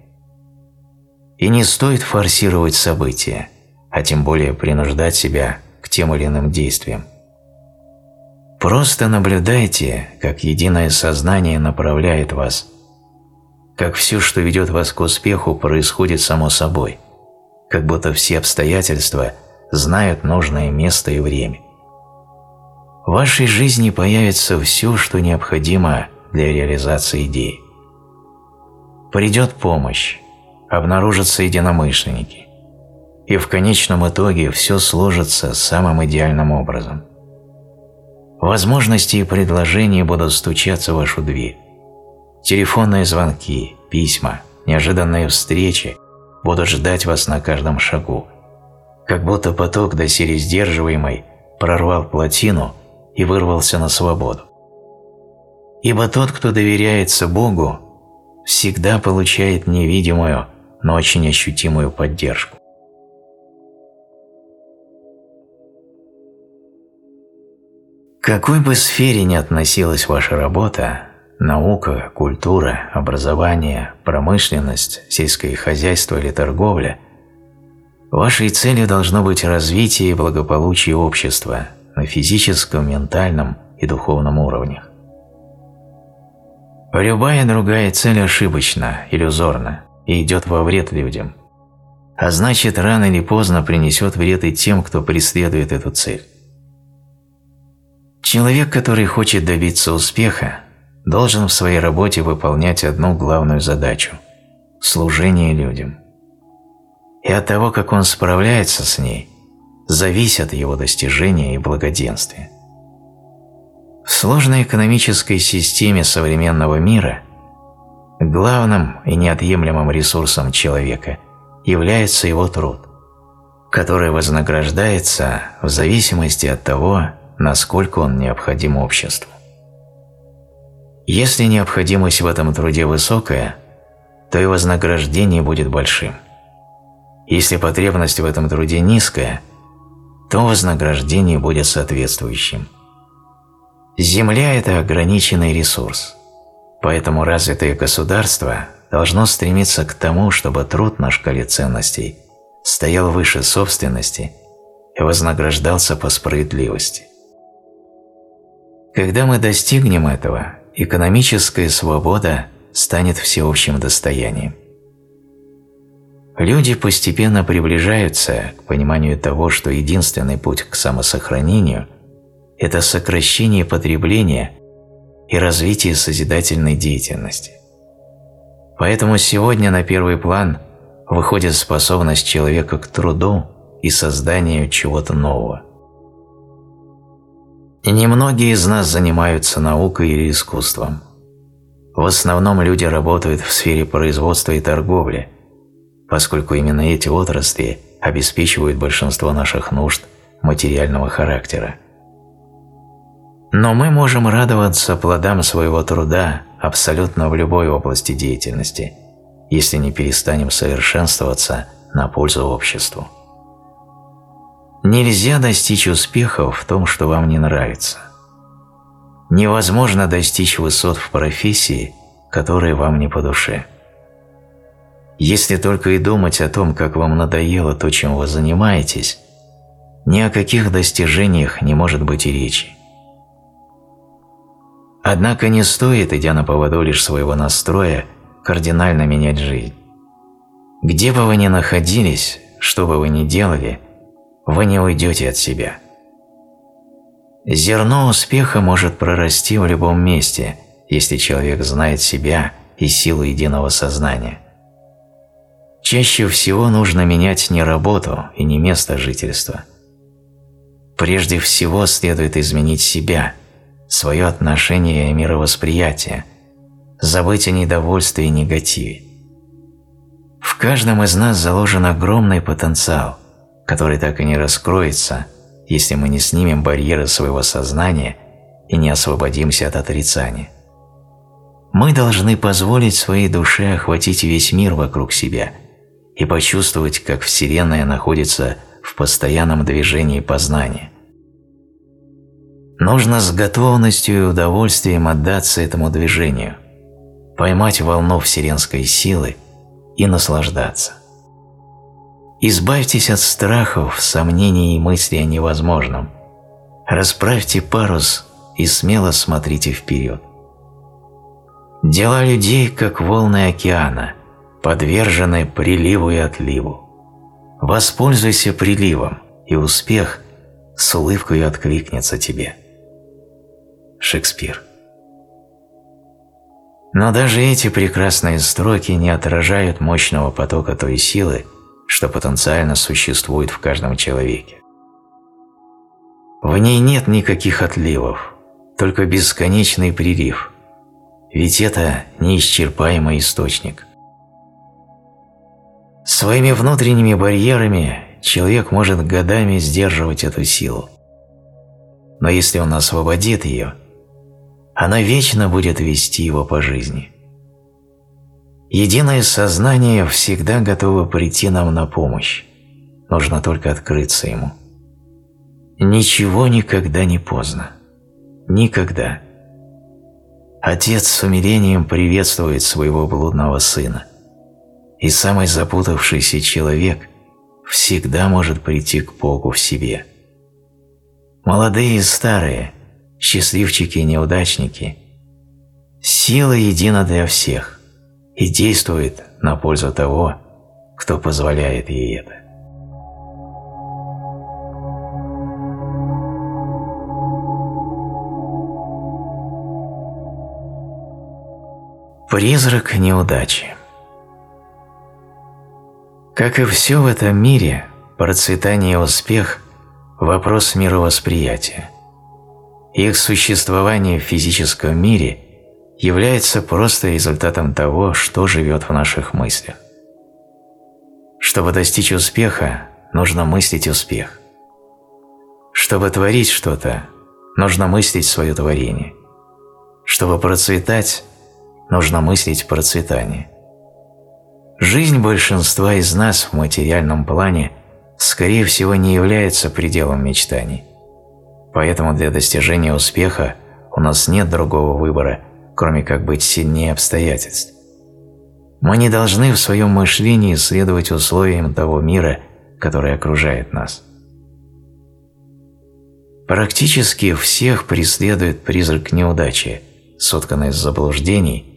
И не стоит форсировать события, а тем более принуждать себя к тем или иным действиям. Просто наблюдайте, как единое сознание направляет вас, как все, что ведет вас к успеху, происходит само собой, как будто все обстоятельства знают нужное место и время. В вашей жизни появится все, что необходимо для реализации идеи. Придет помощь, обнаружатся единомышленники, и в конечном итоге все сложится самым идеальным образом. Возможности и предложения будут стучаться в вашу дверь. Телефонные звонки, письма, неожиданные встречи будут ждать вас на каждом шагу, как будто поток доселе сдерживаемый прорвал плотину – и вырвался на свободу. Ибо тот, кто доверяется Богу, всегда получает невидимую, но очень ощутимую поддержку. К какой бы сфере ни относилась ваша работа, наука, культура, образование, промышленность, сельское хозяйство или торговля, вашей целью должно быть развитие и благополучие общества на физическом, ментальном и духовном уровнях. Любая другая цель ошибочна, иллюзорна и идет во вред людям, а значит рано или поздно принесет вред и тем, кто преследует эту цель. Человек, который хочет добиться успеха, должен в своей работе выполнять одну главную задачу – служение людям. И от того, как он справляется с ней, зависят его достижения и благоденствие. В сложной экономической системе современного мира главным и неотъемлемым ресурсом человека является его труд, который вознаграждается в зависимости от того, насколько он необходим обществу. Если необходимость в этом труде высокая, то и вознаграждение будет большим. Если потребность в этом труде низкая, то вознаграждение будет соответствующим. Земля – это ограниченный ресурс, поэтому развитое государство должно стремиться к тому, чтобы труд на шкале ценностей стоял выше собственности и вознаграждался по справедливости. Когда мы достигнем этого, экономическая свобода станет всеобщим достоянием. Люди постепенно приближаются к пониманию того, что единственный путь к самосохранению – это сокращение потребления и развитие созидательной деятельности. Поэтому сегодня на первый план выходит способность человека к труду и созданию чего-то нового – Немногие из нас занимаются наукой или искусством. В основном люди работают в сфере производства и торговли, поскольку именно эти отрасли обеспечивают большинство наших нужд материального характера. Но мы можем радоваться плодам своего труда абсолютно в любой области деятельности, если не перестанем совершенствоваться на пользу обществу. Нельзя достичь успеха в том, что вам не нравится. Невозможно достичь высот в профессии, которая вам не по душе. Если только и думать о том, как вам надоело то, чем вы занимаетесь, ни о каких достижениях не может быть и речи. Однако не стоит, идя на поводу лишь своего настроя, кардинально менять жизнь. Где бы вы ни находились, что бы вы ни делали – вы не уйдете от себя. Зерно успеха может прорасти в любом месте, если человек знает себя и силу единого сознания. Чаще всего нужно менять не работу и не место жительства. Прежде всего следует изменить себя, свое отношение и мировосприятие, забыть о недовольстве и негативе. В каждом из нас заложен огромный потенциал, который так и не раскроется, если мы не снимем барьеры своего сознания и не освободимся от отрицания. Мы должны позволить своей душе охватить весь мир вокруг себя и почувствовать, как Вселенная находится в постоянном движении познания. Нужно с готовностью и удовольствием отдаться этому движению, поймать волну вселенской силы и наслаждаться. Избавьтесь от страхов, сомнений и мыслей о невозможном. Расправьте парус и смело смотрите вперед. Дела людей, как волны океана, подвержены приливу и отливу. Воспользуйся приливом, и успех с улыбкой откликнется тебе. Шекспир Но даже эти прекрасные строки не отражают мощного потока той силы, что потенциально существует в каждом человеке. В ней нет никаких отливов, только бесконечный прилив, ведь это неисчерпаемый источник. Своими внутренними барьерами человек может годами сдерживать эту силу. Но если он освободит ее, она вечно будет вести его по жизни. Единое сознание всегда готово прийти нам на помощь, нужно только открыться ему. Ничего никогда не поздно. Никогда. Отец с умилением приветствует своего блудного сына. И самый запутавшийся человек всегда может прийти к Богу в себе. Молодые и старые, счастливчики и неудачники, сила едина для всех и действует на пользу того, кто позволяет ей это. Призрак неудачи Как и все в этом мире, процветание и успех – вопрос мировосприятия. Их существование в физическом мире является просто результатом того, что живет в наших мыслях. Чтобы достичь успеха, нужно мыслить успех. Чтобы творить что-то, нужно мыслить свое творение. Чтобы процветать, нужно мыслить процветание. Жизнь большинства из нас в материальном плане скорее всего не является пределом мечтаний. Поэтому для достижения успеха у нас нет другого выбора, кроме как быть сильнее обстоятельств. Мы не должны в своем мышлении следовать условиям того мира, который окружает нас. Практически всех преследует призрак неудачи, сотканный из заблуждений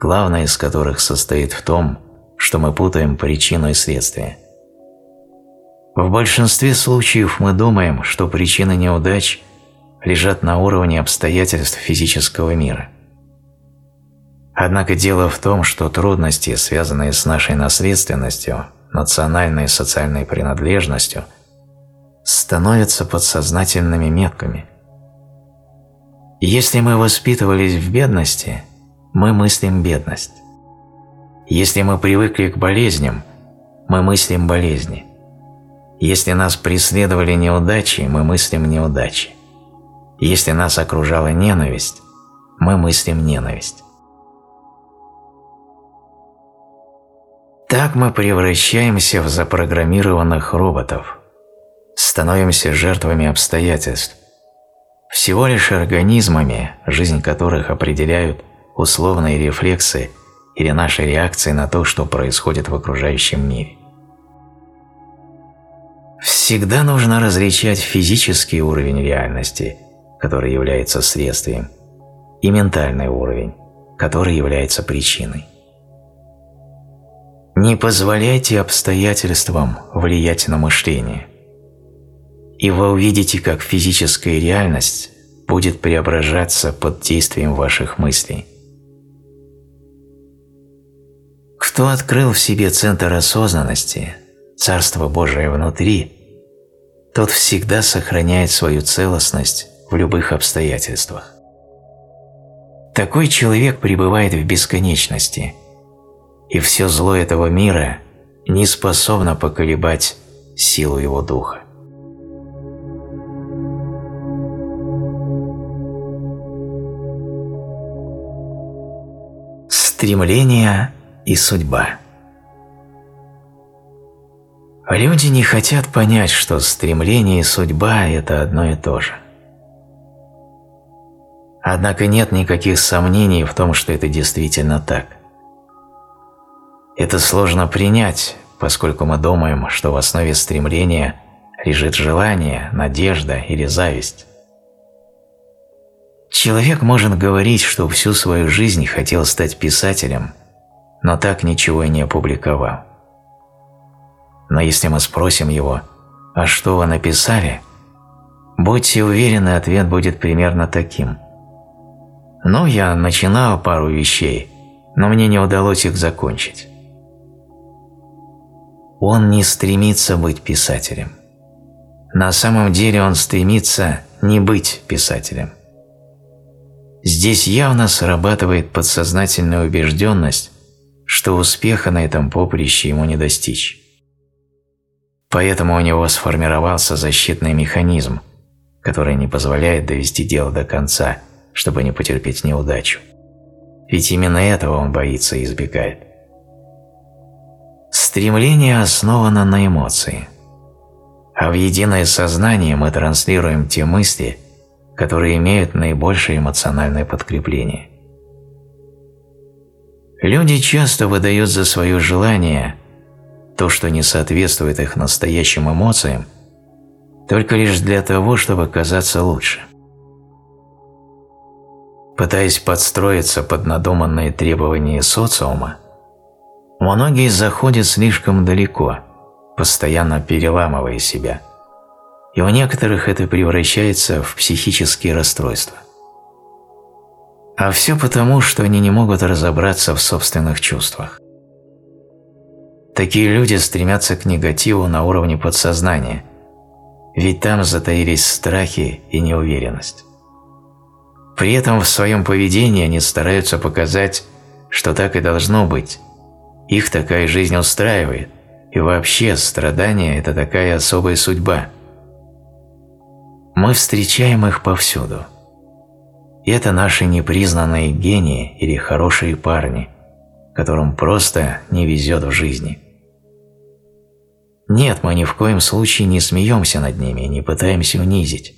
главное из которых состоит в том, что мы путаем причину и следствие. В большинстве случаев мы думаем, что причины неудач лежат на уровне обстоятельств физического мира. Однако дело в том, что трудности, связанные с нашей наследственностью, национальной и социальной принадлежностью, становятся подсознательными метками. Если мы воспитывались в бедности – мы мыслим бедность. Если мы привыкли к болезням, мы мыслим болезни. Если нас преследовали неудачи, мы мыслим неудачи. Если нас окружала ненависть, мы мыслим ненависть. Так мы превращаемся в запрограммированных роботов, становимся жертвами обстоятельств, всего лишь организмами, жизнь которых определяют условные рефлексы или наши реакции на то, что происходит в окружающем мире. Всегда нужно различать физический уровень реальности, который является следствием, и ментальный уровень, который является причиной. Не позволяйте обстоятельствам влиять на мышление, и вы увидите, как физическая реальность будет преображаться под действием ваших мыслей. Кто открыл в себе центр осознанности, Царство Божие внутри, тот всегда сохраняет свою целостность в любых обстоятельствах. Такой человек пребывает в бесконечности, и все зло этого мира не способно поколебать силу его духа. Стремление и судьба. Люди не хотят понять, что стремление и судьба – это одно и то же. Однако нет никаких сомнений в том, что это действительно так. Это сложно принять, поскольку мы думаем, что в основе стремления лежит желание, надежда или зависть. Человек может говорить, что всю свою жизнь хотел стать писателем, но так ничего и не опубликовал. Но если мы спросим его, а что вы написали, будьте уверены, ответ будет примерно таким. Ну, я начинал пару вещей, но мне не удалось их закончить. Он не стремится быть писателем. На самом деле он стремится не быть писателем. Здесь явно срабатывает подсознательная убежденность, что успеха на этом поприще ему не достичь. Поэтому у него сформировался защитный механизм, который не позволяет довести дело до конца, чтобы не потерпеть неудачу. Ведь именно этого он боится и избегает. Стремление основано на эмоции, а в единое сознание мы транслируем те мысли, которые имеют наибольшее эмоциональное подкрепление. Люди часто выдают за свое желание то, что не соответствует их настоящим эмоциям, только лишь для того, чтобы казаться лучше. Пытаясь подстроиться под надуманные требования социума, многие заходят слишком далеко, постоянно переламывая себя, и у некоторых это превращается в психические расстройства. А все потому, что они не могут разобраться в собственных чувствах. Такие люди стремятся к негативу на уровне подсознания, ведь там затаились страхи и неуверенность. При этом в своем поведении они стараются показать, что так и должно быть. Их такая жизнь устраивает, и вообще страдания – это такая особая судьба. Мы встречаем их повсюду – это наши непризнанные гении или хорошие парни, которым просто не везет в жизни. Нет, мы ни в коем случае не смеемся над ними, не пытаемся унизить.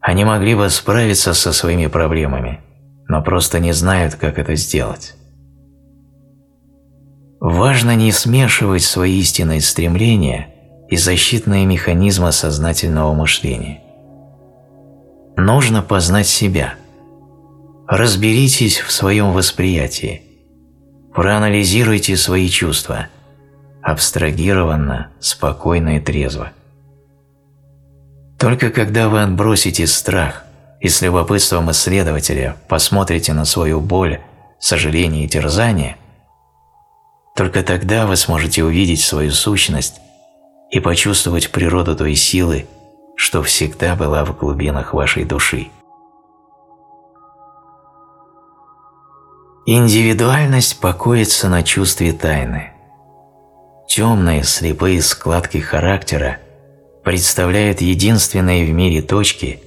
Они могли бы справиться со своими проблемами, но просто не знают, как это сделать. Важно не смешивать свои истинные стремления и защитные механизмы сознательного мышления. Нужно познать себя – Разберитесь в своем восприятии. Проанализируйте свои чувства. Абстрагированно, спокойно и трезво. Только когда вы отбросите страх и с любопытством исследователя посмотрите на свою боль, сожаление и терзание, только тогда вы сможете увидеть свою сущность и почувствовать природу той силы, что всегда была в глубинах вашей души. Индивидуальность покоится на чувстве тайны. Темные, слепые складки характера представляют единственные в мире точки,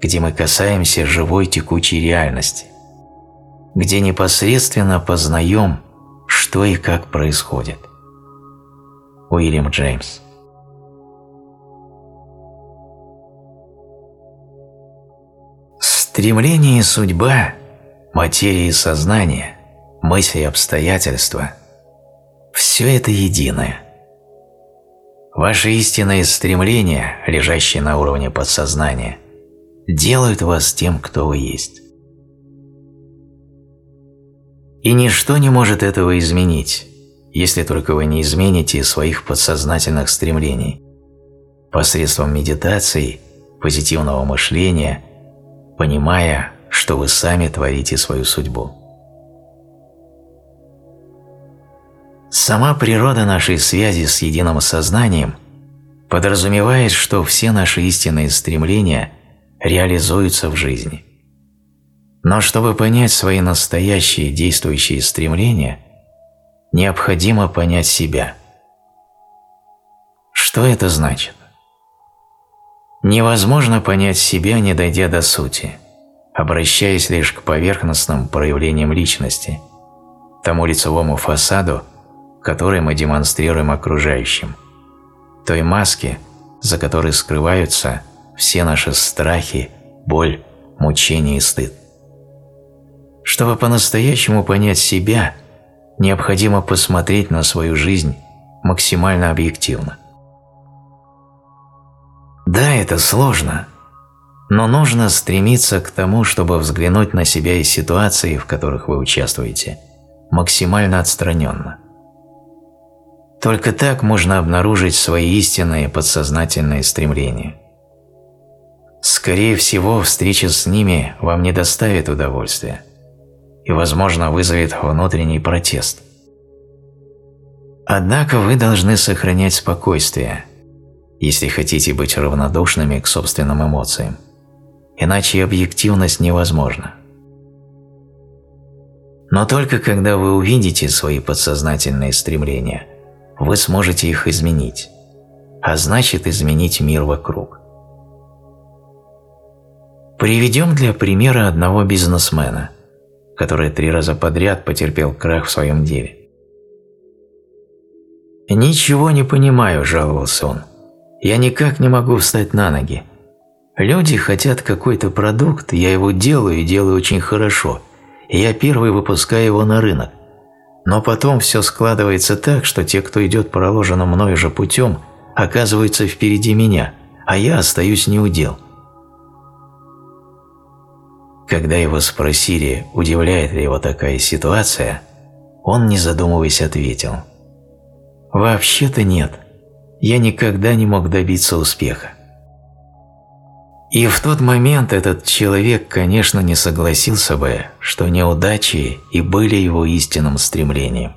где мы касаемся живой текучей реальности, где непосредственно познаем, что и как происходит. Уильям Джеймс Стремление и судьба материя и сознание, мысли и обстоятельства – все это единое. Ваши истинные стремления, лежащие на уровне подсознания, делают вас тем, кто вы есть. И ничто не может этого изменить, если только вы не измените своих подсознательных стремлений посредством медитации, позитивного мышления, понимая, что вы сами творите свою судьбу. Сама природа нашей связи с единым сознанием подразумевает, что все наши истинные стремления реализуются в жизни. Но чтобы понять свои настоящие действующие стремления, необходимо понять себя. Что это значит? Невозможно понять себя, не дойдя до сути – обращаясь лишь к поверхностным проявлениям личности, тому лицевому фасаду, который мы демонстрируем окружающим, той маске, за которой скрываются все наши страхи, боль, мучение и стыд. Чтобы по-настоящему понять себя, необходимо посмотреть на свою жизнь максимально объективно. Да, это сложно, но нужно стремиться к тому, чтобы взглянуть на себя и ситуации, в которых вы участвуете, максимально отстраненно. Только так можно обнаружить свои истинные подсознательные стремления. Скорее всего, встреча с ними вам не доставит удовольствия и, возможно, вызовет внутренний протест. Однако вы должны сохранять спокойствие, если хотите быть равнодушными к собственным эмоциям иначе объективность невозможна. Но только когда вы увидите свои подсознательные стремления, вы сможете их изменить, а значит изменить мир вокруг. Приведем для примера одного бизнесмена, который три раза подряд потерпел крах в своем деле. «Ничего не понимаю», – жаловался он. «Я никак не могу встать на ноги. Люди хотят какой-то продукт, я его делаю и делаю очень хорошо, я первый выпускаю его на рынок. Но потом все складывается так, что те, кто идет проложенным мною же путем, оказываются впереди меня, а я остаюсь неудел. Когда его спросили, удивляет ли его такая ситуация, он, не задумываясь, ответил «Вообще-то нет, я никогда не мог добиться успеха». И в тот момент этот человек, конечно, не согласился бы, что неудачи и были его истинным стремлением.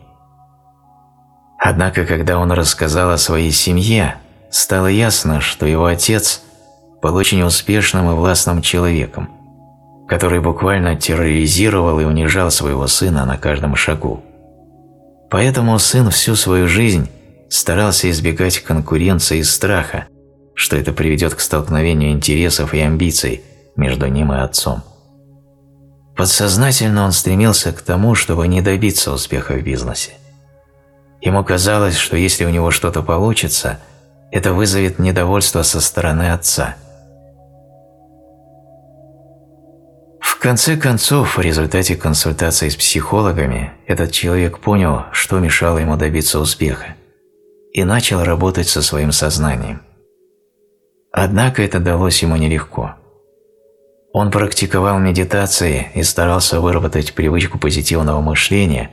Однако, когда он рассказал о своей семье, стало ясно, что его отец был очень успешным и властным человеком, который буквально терроризировал и унижал своего сына на каждом шагу. Поэтому сын всю свою жизнь старался избегать конкуренции и страха, что это приведет к столкновению интересов и амбиций между ним и отцом. Подсознательно он стремился к тому, чтобы не добиться успеха в бизнесе. Ему казалось, что если у него что-то получится, это вызовет недовольство со стороны отца. В конце концов, в результате консультации с психологами, этот человек понял, что мешало ему добиться успеха, и начал работать со своим сознанием – Однако это далось ему нелегко. Он практиковал медитации и старался выработать привычку позитивного мышления,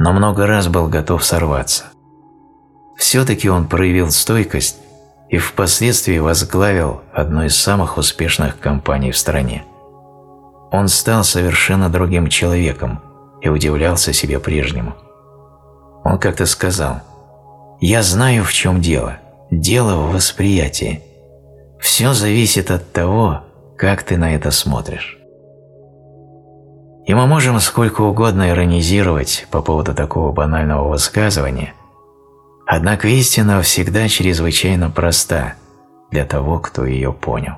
но много раз был готов сорваться. Все-таки он проявил стойкость и впоследствии возглавил одну из самых успешных компаний в стране. Он стал совершенно другим человеком и удивлялся себе прежнему. Он как-то сказал «Я знаю, в чем дело. Дело в восприятии. Все зависит от того, как ты на это смотришь. И мы можем сколько угодно иронизировать по поводу такого банального высказывания, однако истина всегда чрезвычайно проста для того, кто ее понял.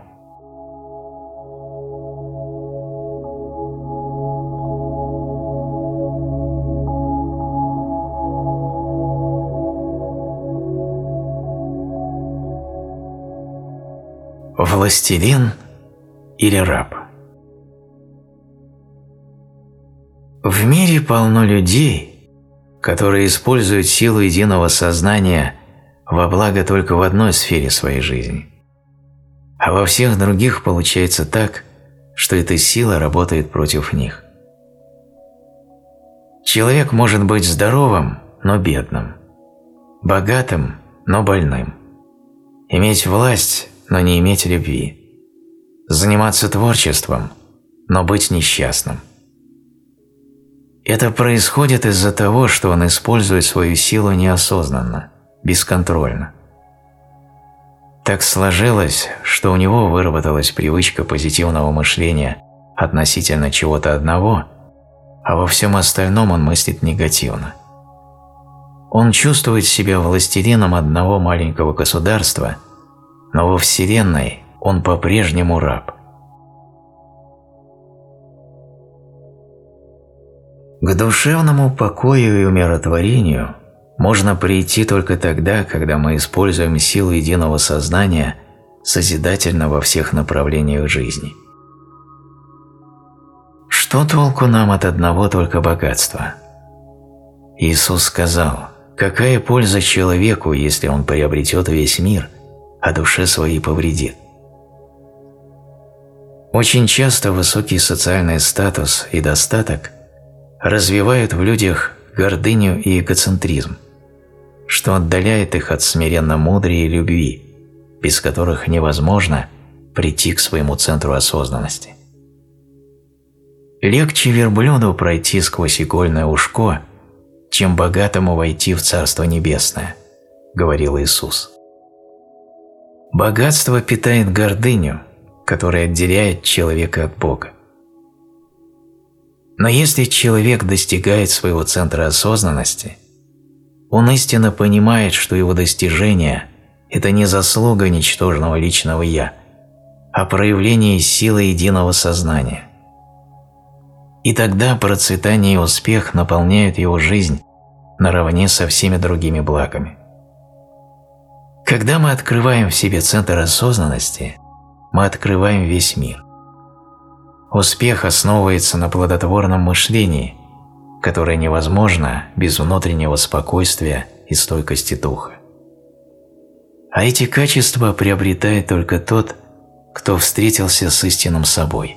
Властелин или раб? В мире полно людей, которые используют силу единого сознания во благо только в одной сфере своей жизни, а во всех других получается так, что эта сила работает против них. Человек может быть здоровым, но бедным, богатым, но больным, иметь власть, но не иметь любви. Заниматься творчеством, но быть несчастным. Это происходит из-за того, что он использует свою силу неосознанно, бесконтрольно. Так сложилось, что у него выработалась привычка позитивного мышления относительно чего-то одного, а во всем остальном он мыслит негативно. Он чувствует себя властелином одного маленького государства – но во Вселенной он по-прежнему раб. К душевному покою и умиротворению можно прийти только тогда, когда мы используем силу единого сознания созидательно во всех направлениях жизни. Что толку нам от одного только богатства? Иисус сказал, какая польза человеку, если он приобретет весь мир – а душе своей повредит. Очень часто высокий социальный статус и достаток развивают в людях гордыню и эгоцентризм, что отдаляет их от смиренно мудрой любви, без которых невозможно прийти к своему центру осознанности. Легче верблюду пройти сквозь игольное ушко, чем богатому войти в Царство Небесное, говорил Иисус. Богатство питает гордыню, которая отделяет человека от Бога. Но если человек достигает своего центра осознанности, он истинно понимает, что его достижение – это не заслуга ничтожного личного «я», а проявление силы единого сознания. И тогда процветание и успех наполняют его жизнь наравне со всеми другими благами – Когда мы открываем в себе центр осознанности, мы открываем весь мир. Успех основывается на плодотворном мышлении, которое невозможно без внутреннего спокойствия и стойкости духа. А эти качества приобретает только тот, кто встретился с истинным собой.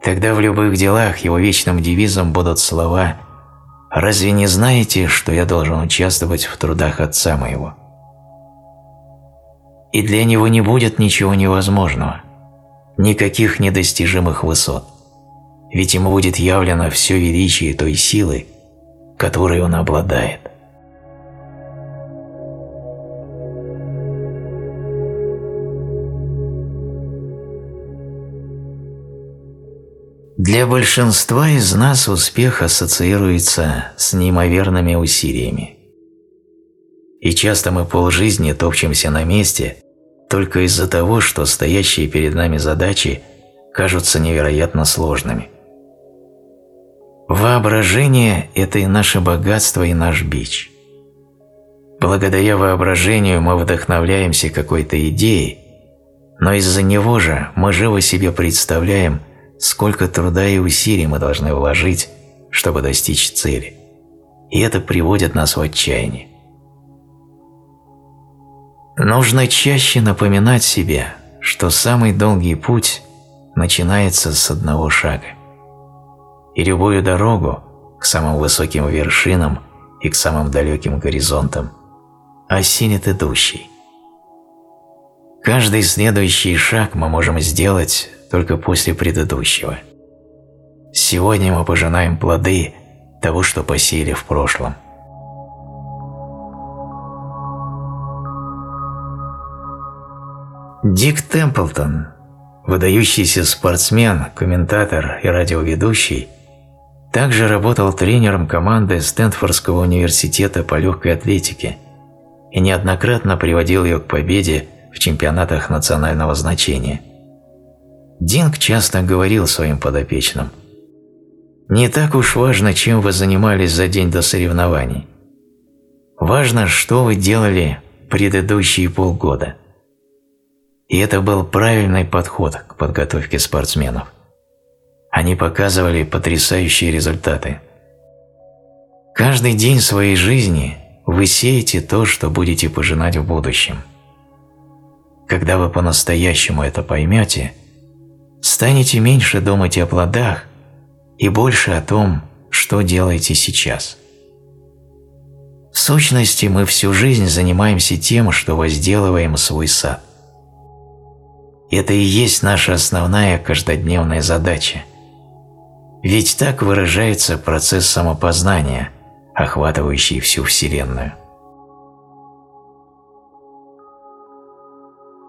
Тогда в любых делах его вечным девизом будут слова «Разве не знаете, что я должен участвовать в трудах Отца моего?» И для него не будет ничего невозможного, никаких недостижимых высот, ведь ему будет явлено все величие той силы, которой он обладает. Для большинства из нас успех ассоциируется с неимоверными усилиями. И часто мы полжизни топчемся на месте только из-за того, что стоящие перед нами задачи кажутся невероятно сложными. Воображение – это и наше богатство, и наш бич. Благодаря воображению мы вдохновляемся какой-то идеей, но из-за него же мы живо себе представляем, сколько труда и усилий мы должны вложить, чтобы достичь цели. И это приводит нас в отчаяние. Нужно чаще напоминать себе, что самый долгий путь начинается с одного шага. И любую дорогу к самым высоким вершинам и к самым далеким горизонтам осенит идущий. Каждый следующий шаг мы можем сделать только после предыдущего. Сегодня мы пожинаем плоды того, что посеяли в прошлом – Дик Темплтон, выдающийся спортсмен, комментатор и радиоведущий, также работал тренером команды Стэнфордского университета по легкой атлетике и неоднократно приводил ее к победе в чемпионатах национального значения. Динг часто говорил своим подопечным «Не так уж важно, чем вы занимались за день до соревнований. Важно, что вы делали предыдущие полгода». И это был правильный подход к подготовке спортсменов. Они показывали потрясающие результаты. Каждый день своей жизни вы сеете то, что будете пожинать в будущем. Когда вы по-настоящему это поймете, станете меньше думать о плодах и больше о том, что делаете сейчас. В сущности, мы всю жизнь занимаемся тем, что возделываем свой сад. Это и есть наша основная каждодневная задача. Ведь так выражается процесс самопознания, охватывающий всю Вселенную.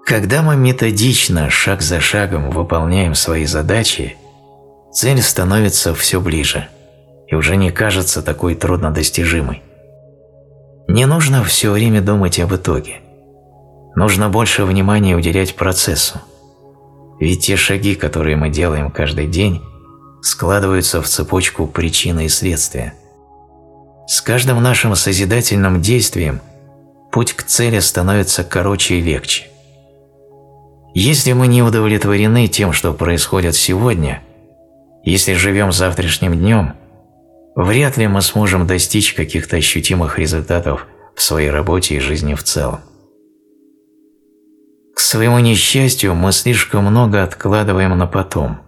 Когда мы методично, шаг за шагом выполняем свои задачи, цель становится все ближе и уже не кажется такой труднодостижимой. Не нужно все время думать об итоге. Нужно больше внимания уделять процессу. Ведь те шаги, которые мы делаем каждый день, складываются в цепочку причины и следствия. С каждым нашим созидательным действием путь к цели становится короче и легче. Если мы не удовлетворены тем, что происходит сегодня, если живем завтрашним днем, вряд ли мы сможем достичь каких-то ощутимых результатов в своей работе и жизни в целом. Своему несчастью мы слишком много откладываем на потом,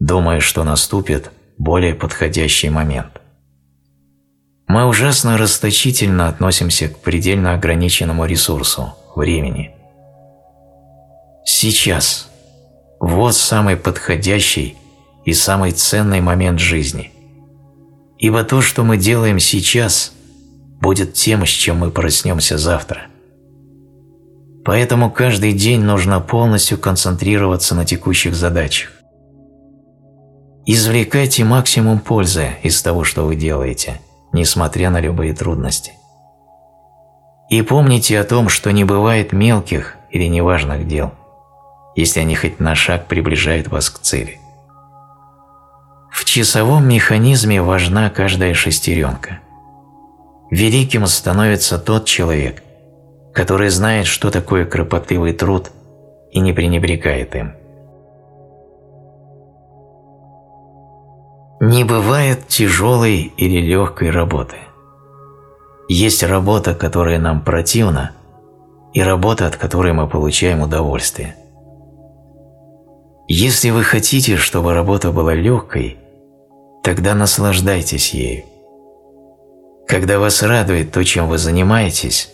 думая, что наступит более подходящий момент. Мы ужасно расточительно относимся к предельно ограниченному ресурсу – времени. Сейчас – вот самый подходящий и самый ценный момент жизни. Ибо то, что мы делаем сейчас, будет тем, с чем мы проснемся завтра – Поэтому каждый день нужно полностью концентрироваться на текущих задачах. Извлекайте максимум пользы из того, что вы делаете, несмотря на любые трудности. И помните о том, что не бывает мелких или неважных дел, если они хоть на шаг приближают вас к цели. В часовом механизме важна каждая шестеренка. Великим становится тот человек, который знает, что такое кропотливый труд и не пренебрегает им. Не бывает тяжелой или легкой работы. Есть работа, которая нам противна, и работа, от которой мы получаем удовольствие. Если вы хотите, чтобы работа была легкой, тогда наслаждайтесь ею. Когда вас радует то, чем вы занимаетесь,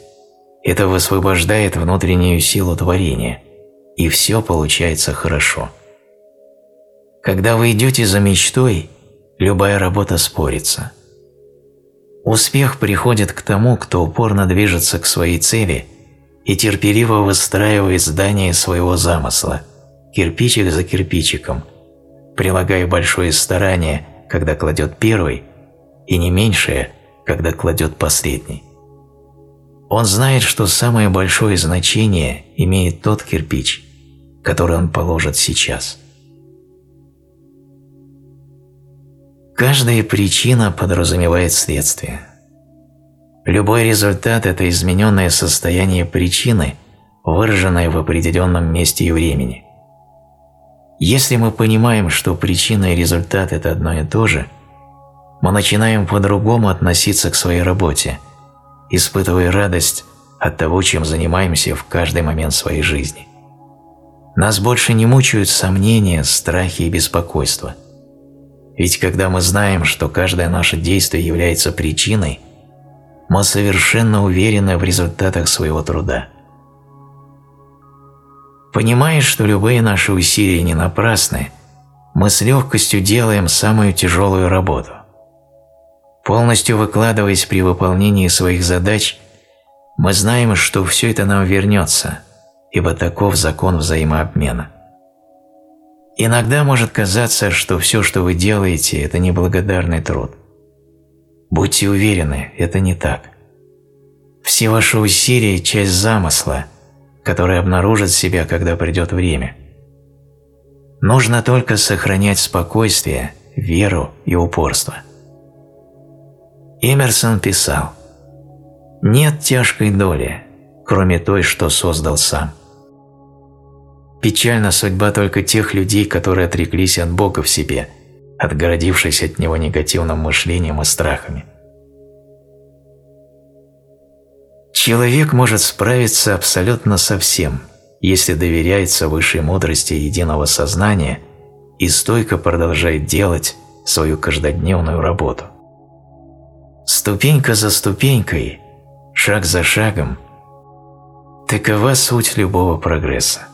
это высвобождает внутреннюю силу творения, и все получается хорошо. Когда вы идете за мечтой, любая работа спорится. Успех приходит к тому, кто упорно движется к своей цели и терпеливо выстраивает здание своего замысла, кирпичик за кирпичиком, прилагая большое старание, когда кладет первый, и не меньшее – когда кладет последний. Он знает, что самое большое значение имеет тот кирпич, который он положит сейчас. Каждая причина подразумевает следствие. Любой результат – это измененное состояние причины, выраженное в определенном месте и времени. Если мы понимаем, что причина и результат – это одно и то же – мы начинаем по-другому относиться к своей работе, испытывая радость от того, чем занимаемся в каждый момент своей жизни. Нас больше не мучают сомнения, страхи и беспокойства. Ведь когда мы знаем, что каждое наше действие является причиной, мы совершенно уверены в результатах своего труда. Понимая, что любые наши усилия не напрасны, мы с легкостью делаем самую тяжелую работу. Полностью выкладываясь при выполнении своих задач, мы знаем, что все это нам вернется, ибо таков закон взаимообмена. Иногда может казаться, что все, что вы делаете, это неблагодарный труд. Будьте уверены, это не так. Все ваши усилия – часть замысла, который обнаружит себя, когда придет время. Нужно только сохранять спокойствие, веру и упорство. Эмерсон писал «Нет тяжкой доли, кроме той, что создал сам». Печальна судьба только тех людей, которые отреклись от Бога в себе, отгородившись от Него негативным мышлением и страхами. Человек может справиться абсолютно со всем, если доверяется высшей мудрости единого сознания и стойко продолжает делать свою каждодневную работу. Ступенька за ступенькой, шаг за шагом – такова суть любого прогресса.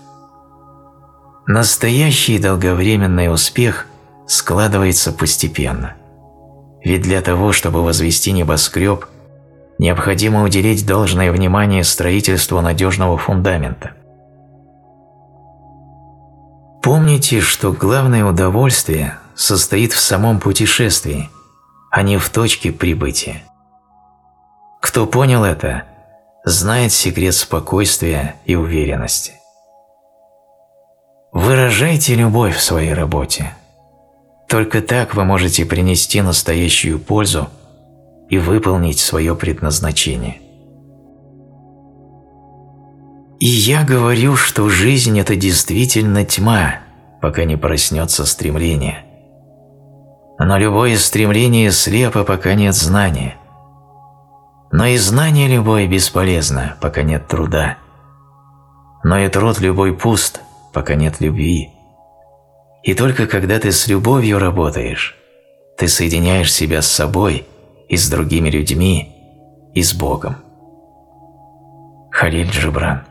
Настоящий долговременный успех складывается постепенно. Ведь для того, чтобы возвести небоскреб, необходимо уделить должное внимание строительству надежного фундамента. Помните, что главное удовольствие состоит в самом путешествии – а не в точке прибытия. Кто понял это, знает секрет спокойствия и уверенности. Выражайте любовь в своей работе. Только так вы можете принести настоящую пользу и выполнить свое предназначение. И я говорю, что жизнь – это действительно тьма, пока не проснется стремление – но любое стремление слепо, пока нет знания. Но и знание любое бесполезно, пока нет труда. Но и труд любой пуст, пока нет любви. И только когда ты с любовью работаешь, ты соединяешь себя с собой и с другими людьми, и с Богом. Халиль Джибран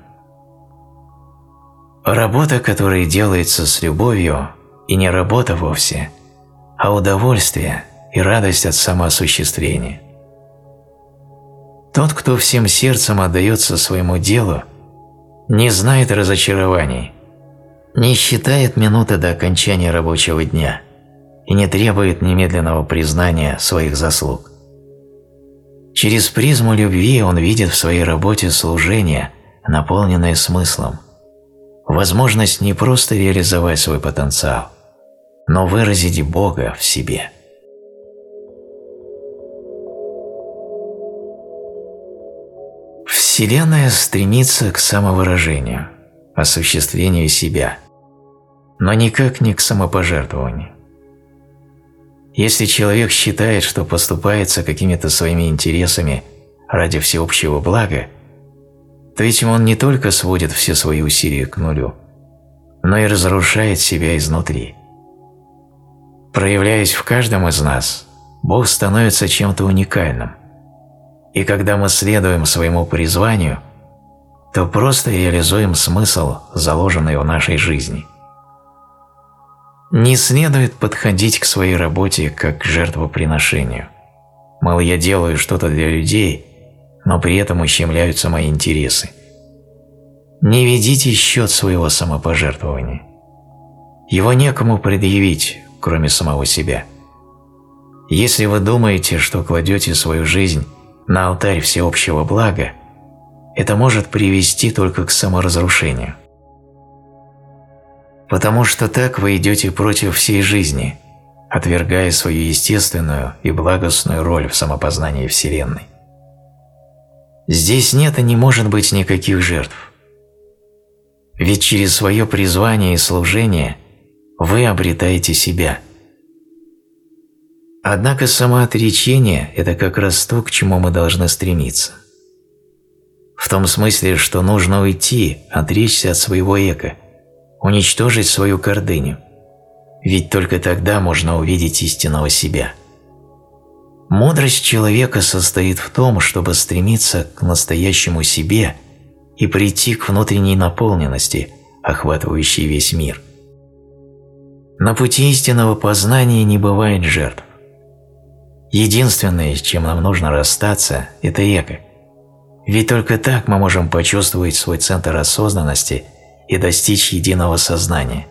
Работа, которая делается с любовью, и не работа вовсе – а удовольствие и радость от самоосуществления. Тот, кто всем сердцем отдается своему делу, не знает разочарований, не считает минуты до окончания рабочего дня и не требует немедленного признания своих заслуг. Через призму любви он видит в своей работе служение, наполненное смыслом, возможность не просто реализовать свой потенциал, но выразить Бога в себе. Вселенная стремится к самовыражению, осуществлению себя, но никак не к самопожертвованию. Если человек считает, что поступается какими-то своими интересами ради всеобщего блага, то этим он не только сводит все свои усилия к нулю, но и разрушает себя изнутри. Проявляясь в каждом из нас, Бог становится чем-то уникальным, и когда мы следуем своему призванию, то просто реализуем смысл, заложенный в нашей жизни. Не следует подходить к своей работе как к жертвоприношению. Мол, я делаю что-то для людей, но при этом ущемляются мои интересы. Не ведите счет своего самопожертвования. Его некому предъявить, кроме самого себя. Если вы думаете, что кладете свою жизнь на алтарь всеобщего блага, это может привести только к саморазрушению. Потому что так вы идете против всей жизни, отвергая свою естественную и благостную роль в самопознании Вселенной. Здесь нет и не может быть никаких жертв. Ведь через свое призвание и служение вы обретаете себя – Однако самоотречение – это как раз то, к чему мы должны стремиться. В том смысле, что нужно уйти, отречься от своего эго, уничтожить свою гордыню. Ведь только тогда можно увидеть истинного себя. Мудрость человека состоит в том, чтобы стремиться к настоящему себе и прийти к внутренней наполненности, охватывающей весь мир. На пути истинного познания не бывает жертв. Единственное, с чем нам нужно расстаться, это эго. Ведь только так мы можем почувствовать свой центр осознанности и достичь единого сознания.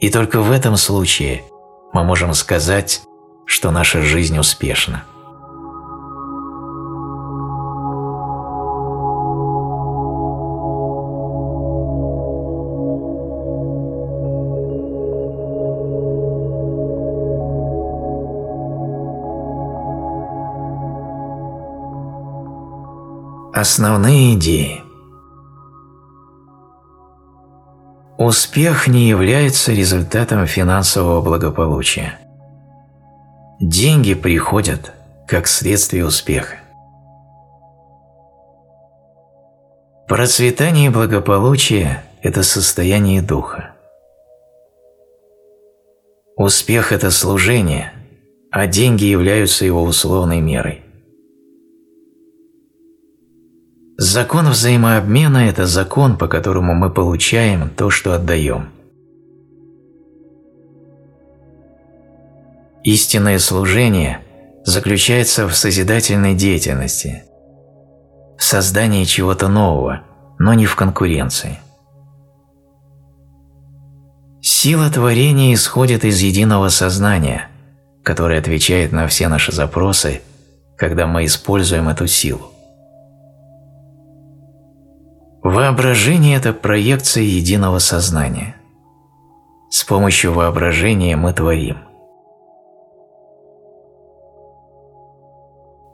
И только в этом случае мы можем сказать, что наша жизнь успешна. Основные идеи Успех не является результатом финансового благополучия. Деньги приходят как следствие успеха. Процветание и благополучие – это состояние духа. Успех – это служение, а деньги являются его условной мерой. Закон взаимообмена – это закон, по которому мы получаем то, что отдаем. Истинное служение заключается в созидательной деятельности, в создании чего-то нового, но не в конкуренции. Сила творения исходит из единого сознания, которое отвечает на все наши запросы, когда мы используем эту силу. Воображение – это проекция единого сознания. С помощью воображения мы творим.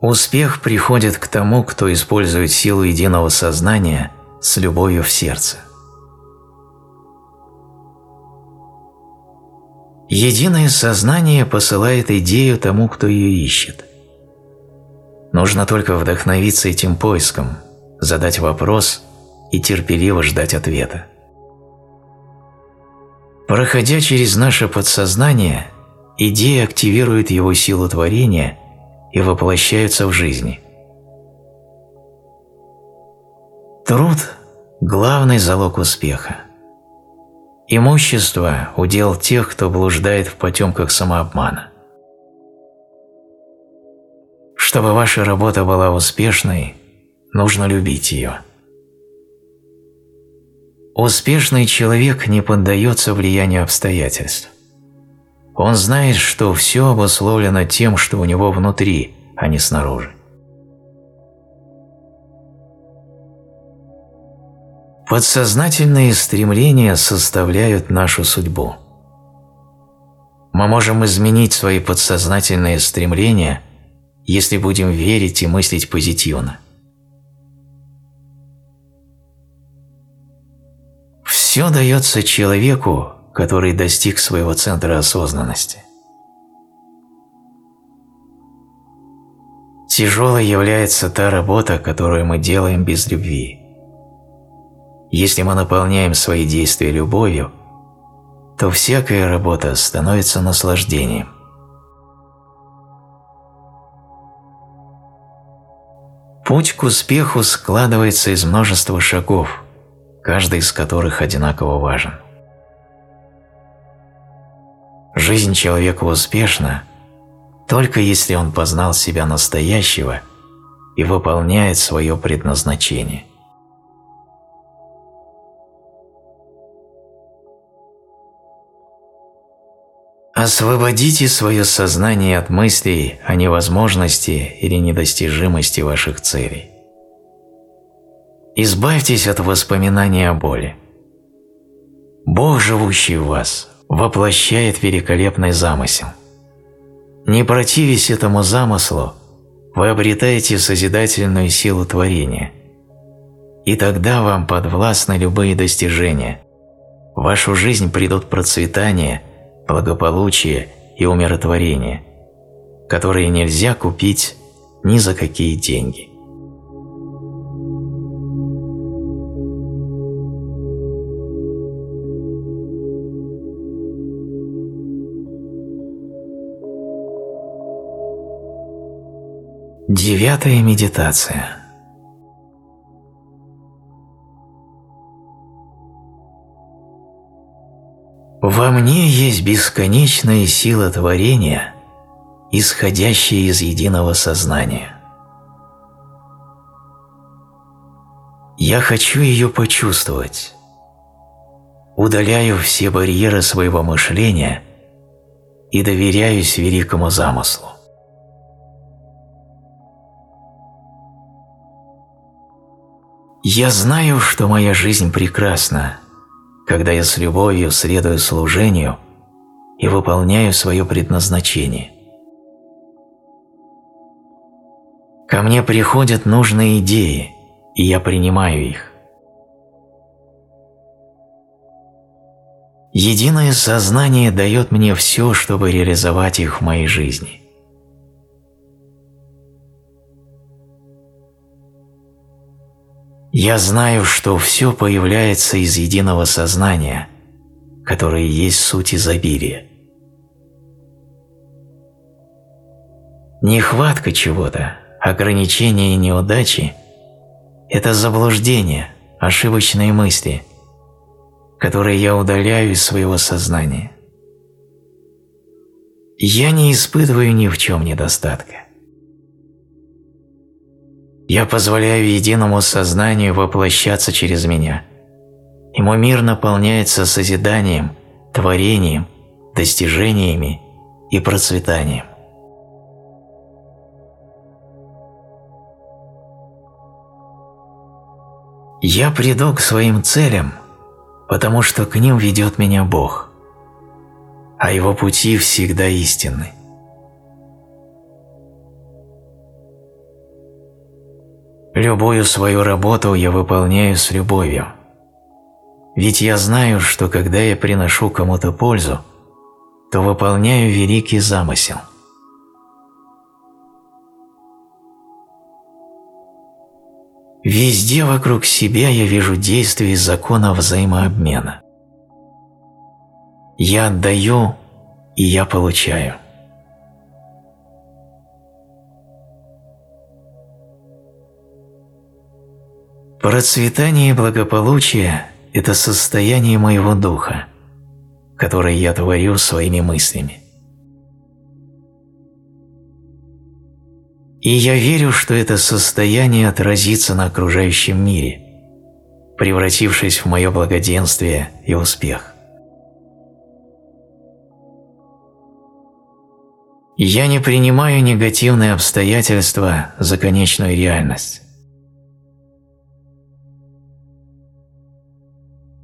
Успех приходит к тому, кто использует силу единого сознания с любовью в сердце. Единое сознание посылает идею тому, кто ее ищет. Нужно только вдохновиться этим поиском, задать вопрос – и терпеливо ждать ответа. Проходя через наше подсознание, идеи активируют его силу творения и воплощаются в жизни. Труд – главный залог успеха. Имущество – удел тех, кто блуждает в потемках самообмана. Чтобы ваша работа была успешной, нужно любить ее. Успешный человек не поддается влиянию обстоятельств. Он знает, что все обусловлено тем, что у него внутри, а не снаружи. Подсознательные стремления составляют нашу судьбу. Мы можем изменить свои подсознательные стремления, если будем верить и мыслить позитивно. Все дается человеку, который достиг своего центра осознанности. Тяжелой является та работа, которую мы делаем без любви. Если мы наполняем свои действия любовью, то всякая работа становится наслаждением. Путь к успеху складывается из множества шагов, каждый из которых одинаково важен. Жизнь человека успешна только если он познал себя настоящего и выполняет свое предназначение. Освободите свое сознание от мыслей о невозможности или недостижимости ваших целей. Избавьтесь от воспоминаний о боли. Бог, живущий в вас, воплощает великолепный замысел. Не противясь этому замыслу, вы обретаете созидательную силу творения. И тогда вам подвластны любые достижения. В вашу жизнь придут процветание, благополучие и умиротворение, которые нельзя купить ни за какие деньги. Девятая медитация. Во мне есть бесконечная сила творения, исходящая из единого сознания. Я хочу ее почувствовать. Удаляю все барьеры своего мышления и доверяюсь великому замыслу. Я знаю, что моя жизнь прекрасна, когда я с любовью следую служению и выполняю свое предназначение. Ко мне приходят нужные идеи, и я принимаю их. Единое сознание дает мне все, чтобы реализовать их в моей жизни. Я знаю, что все появляется из единого сознания, которое есть суть изобилия. Нехватка чего-то, ограничения и неудачи – это заблуждение, ошибочные мысли, которые я удаляю из своего сознания. Я не испытываю ни в чем недостатка. Я позволяю единому сознанию воплощаться через меня, мой мир наполняется созиданием, творением, достижениями и процветанием. Я приду к своим целям, потому что к ним ведет меня Бог, а Его пути всегда истинны. Любую свою работу я выполняю с любовью. Ведь я знаю, что когда я приношу кому-то пользу, то выполняю великий замысел. Везде вокруг себя я вижу действие закона взаимообмена. Я отдаю, и я получаю. Процветание и благополучие – это состояние моего духа, которое я творю своими мыслями. И я верю, что это состояние отразится на окружающем мире, превратившись в мое благоденствие и успех. Я не принимаю негативные обстоятельства за конечную реальность.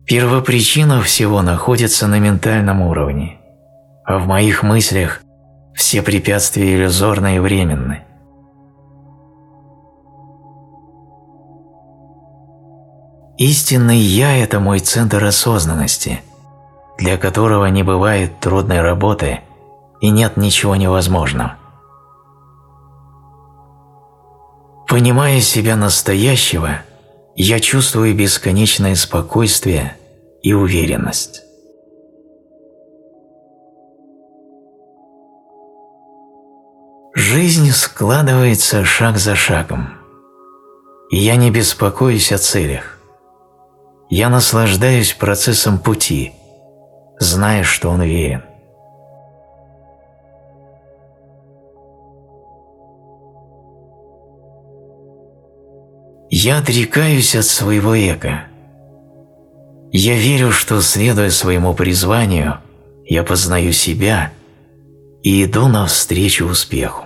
Первопричина всего находится на ментальном уровне, а в моих мыслях все препятствия иллюзорны и временны. Истинный «Я» – это мой центр осознанности, для которого не бывает трудной работы и нет ничего невозможного. Понимая себя настоящего, я чувствую бесконечное спокойствие и уверенность. Жизнь складывается шаг за шагом, я не беспокоюсь о целях. Я наслаждаюсь процессом пути, зная, что он верен. Я отрекаюсь от своего эго. Я верю, что, следуя своему призванию, я познаю себя и иду навстречу успеху.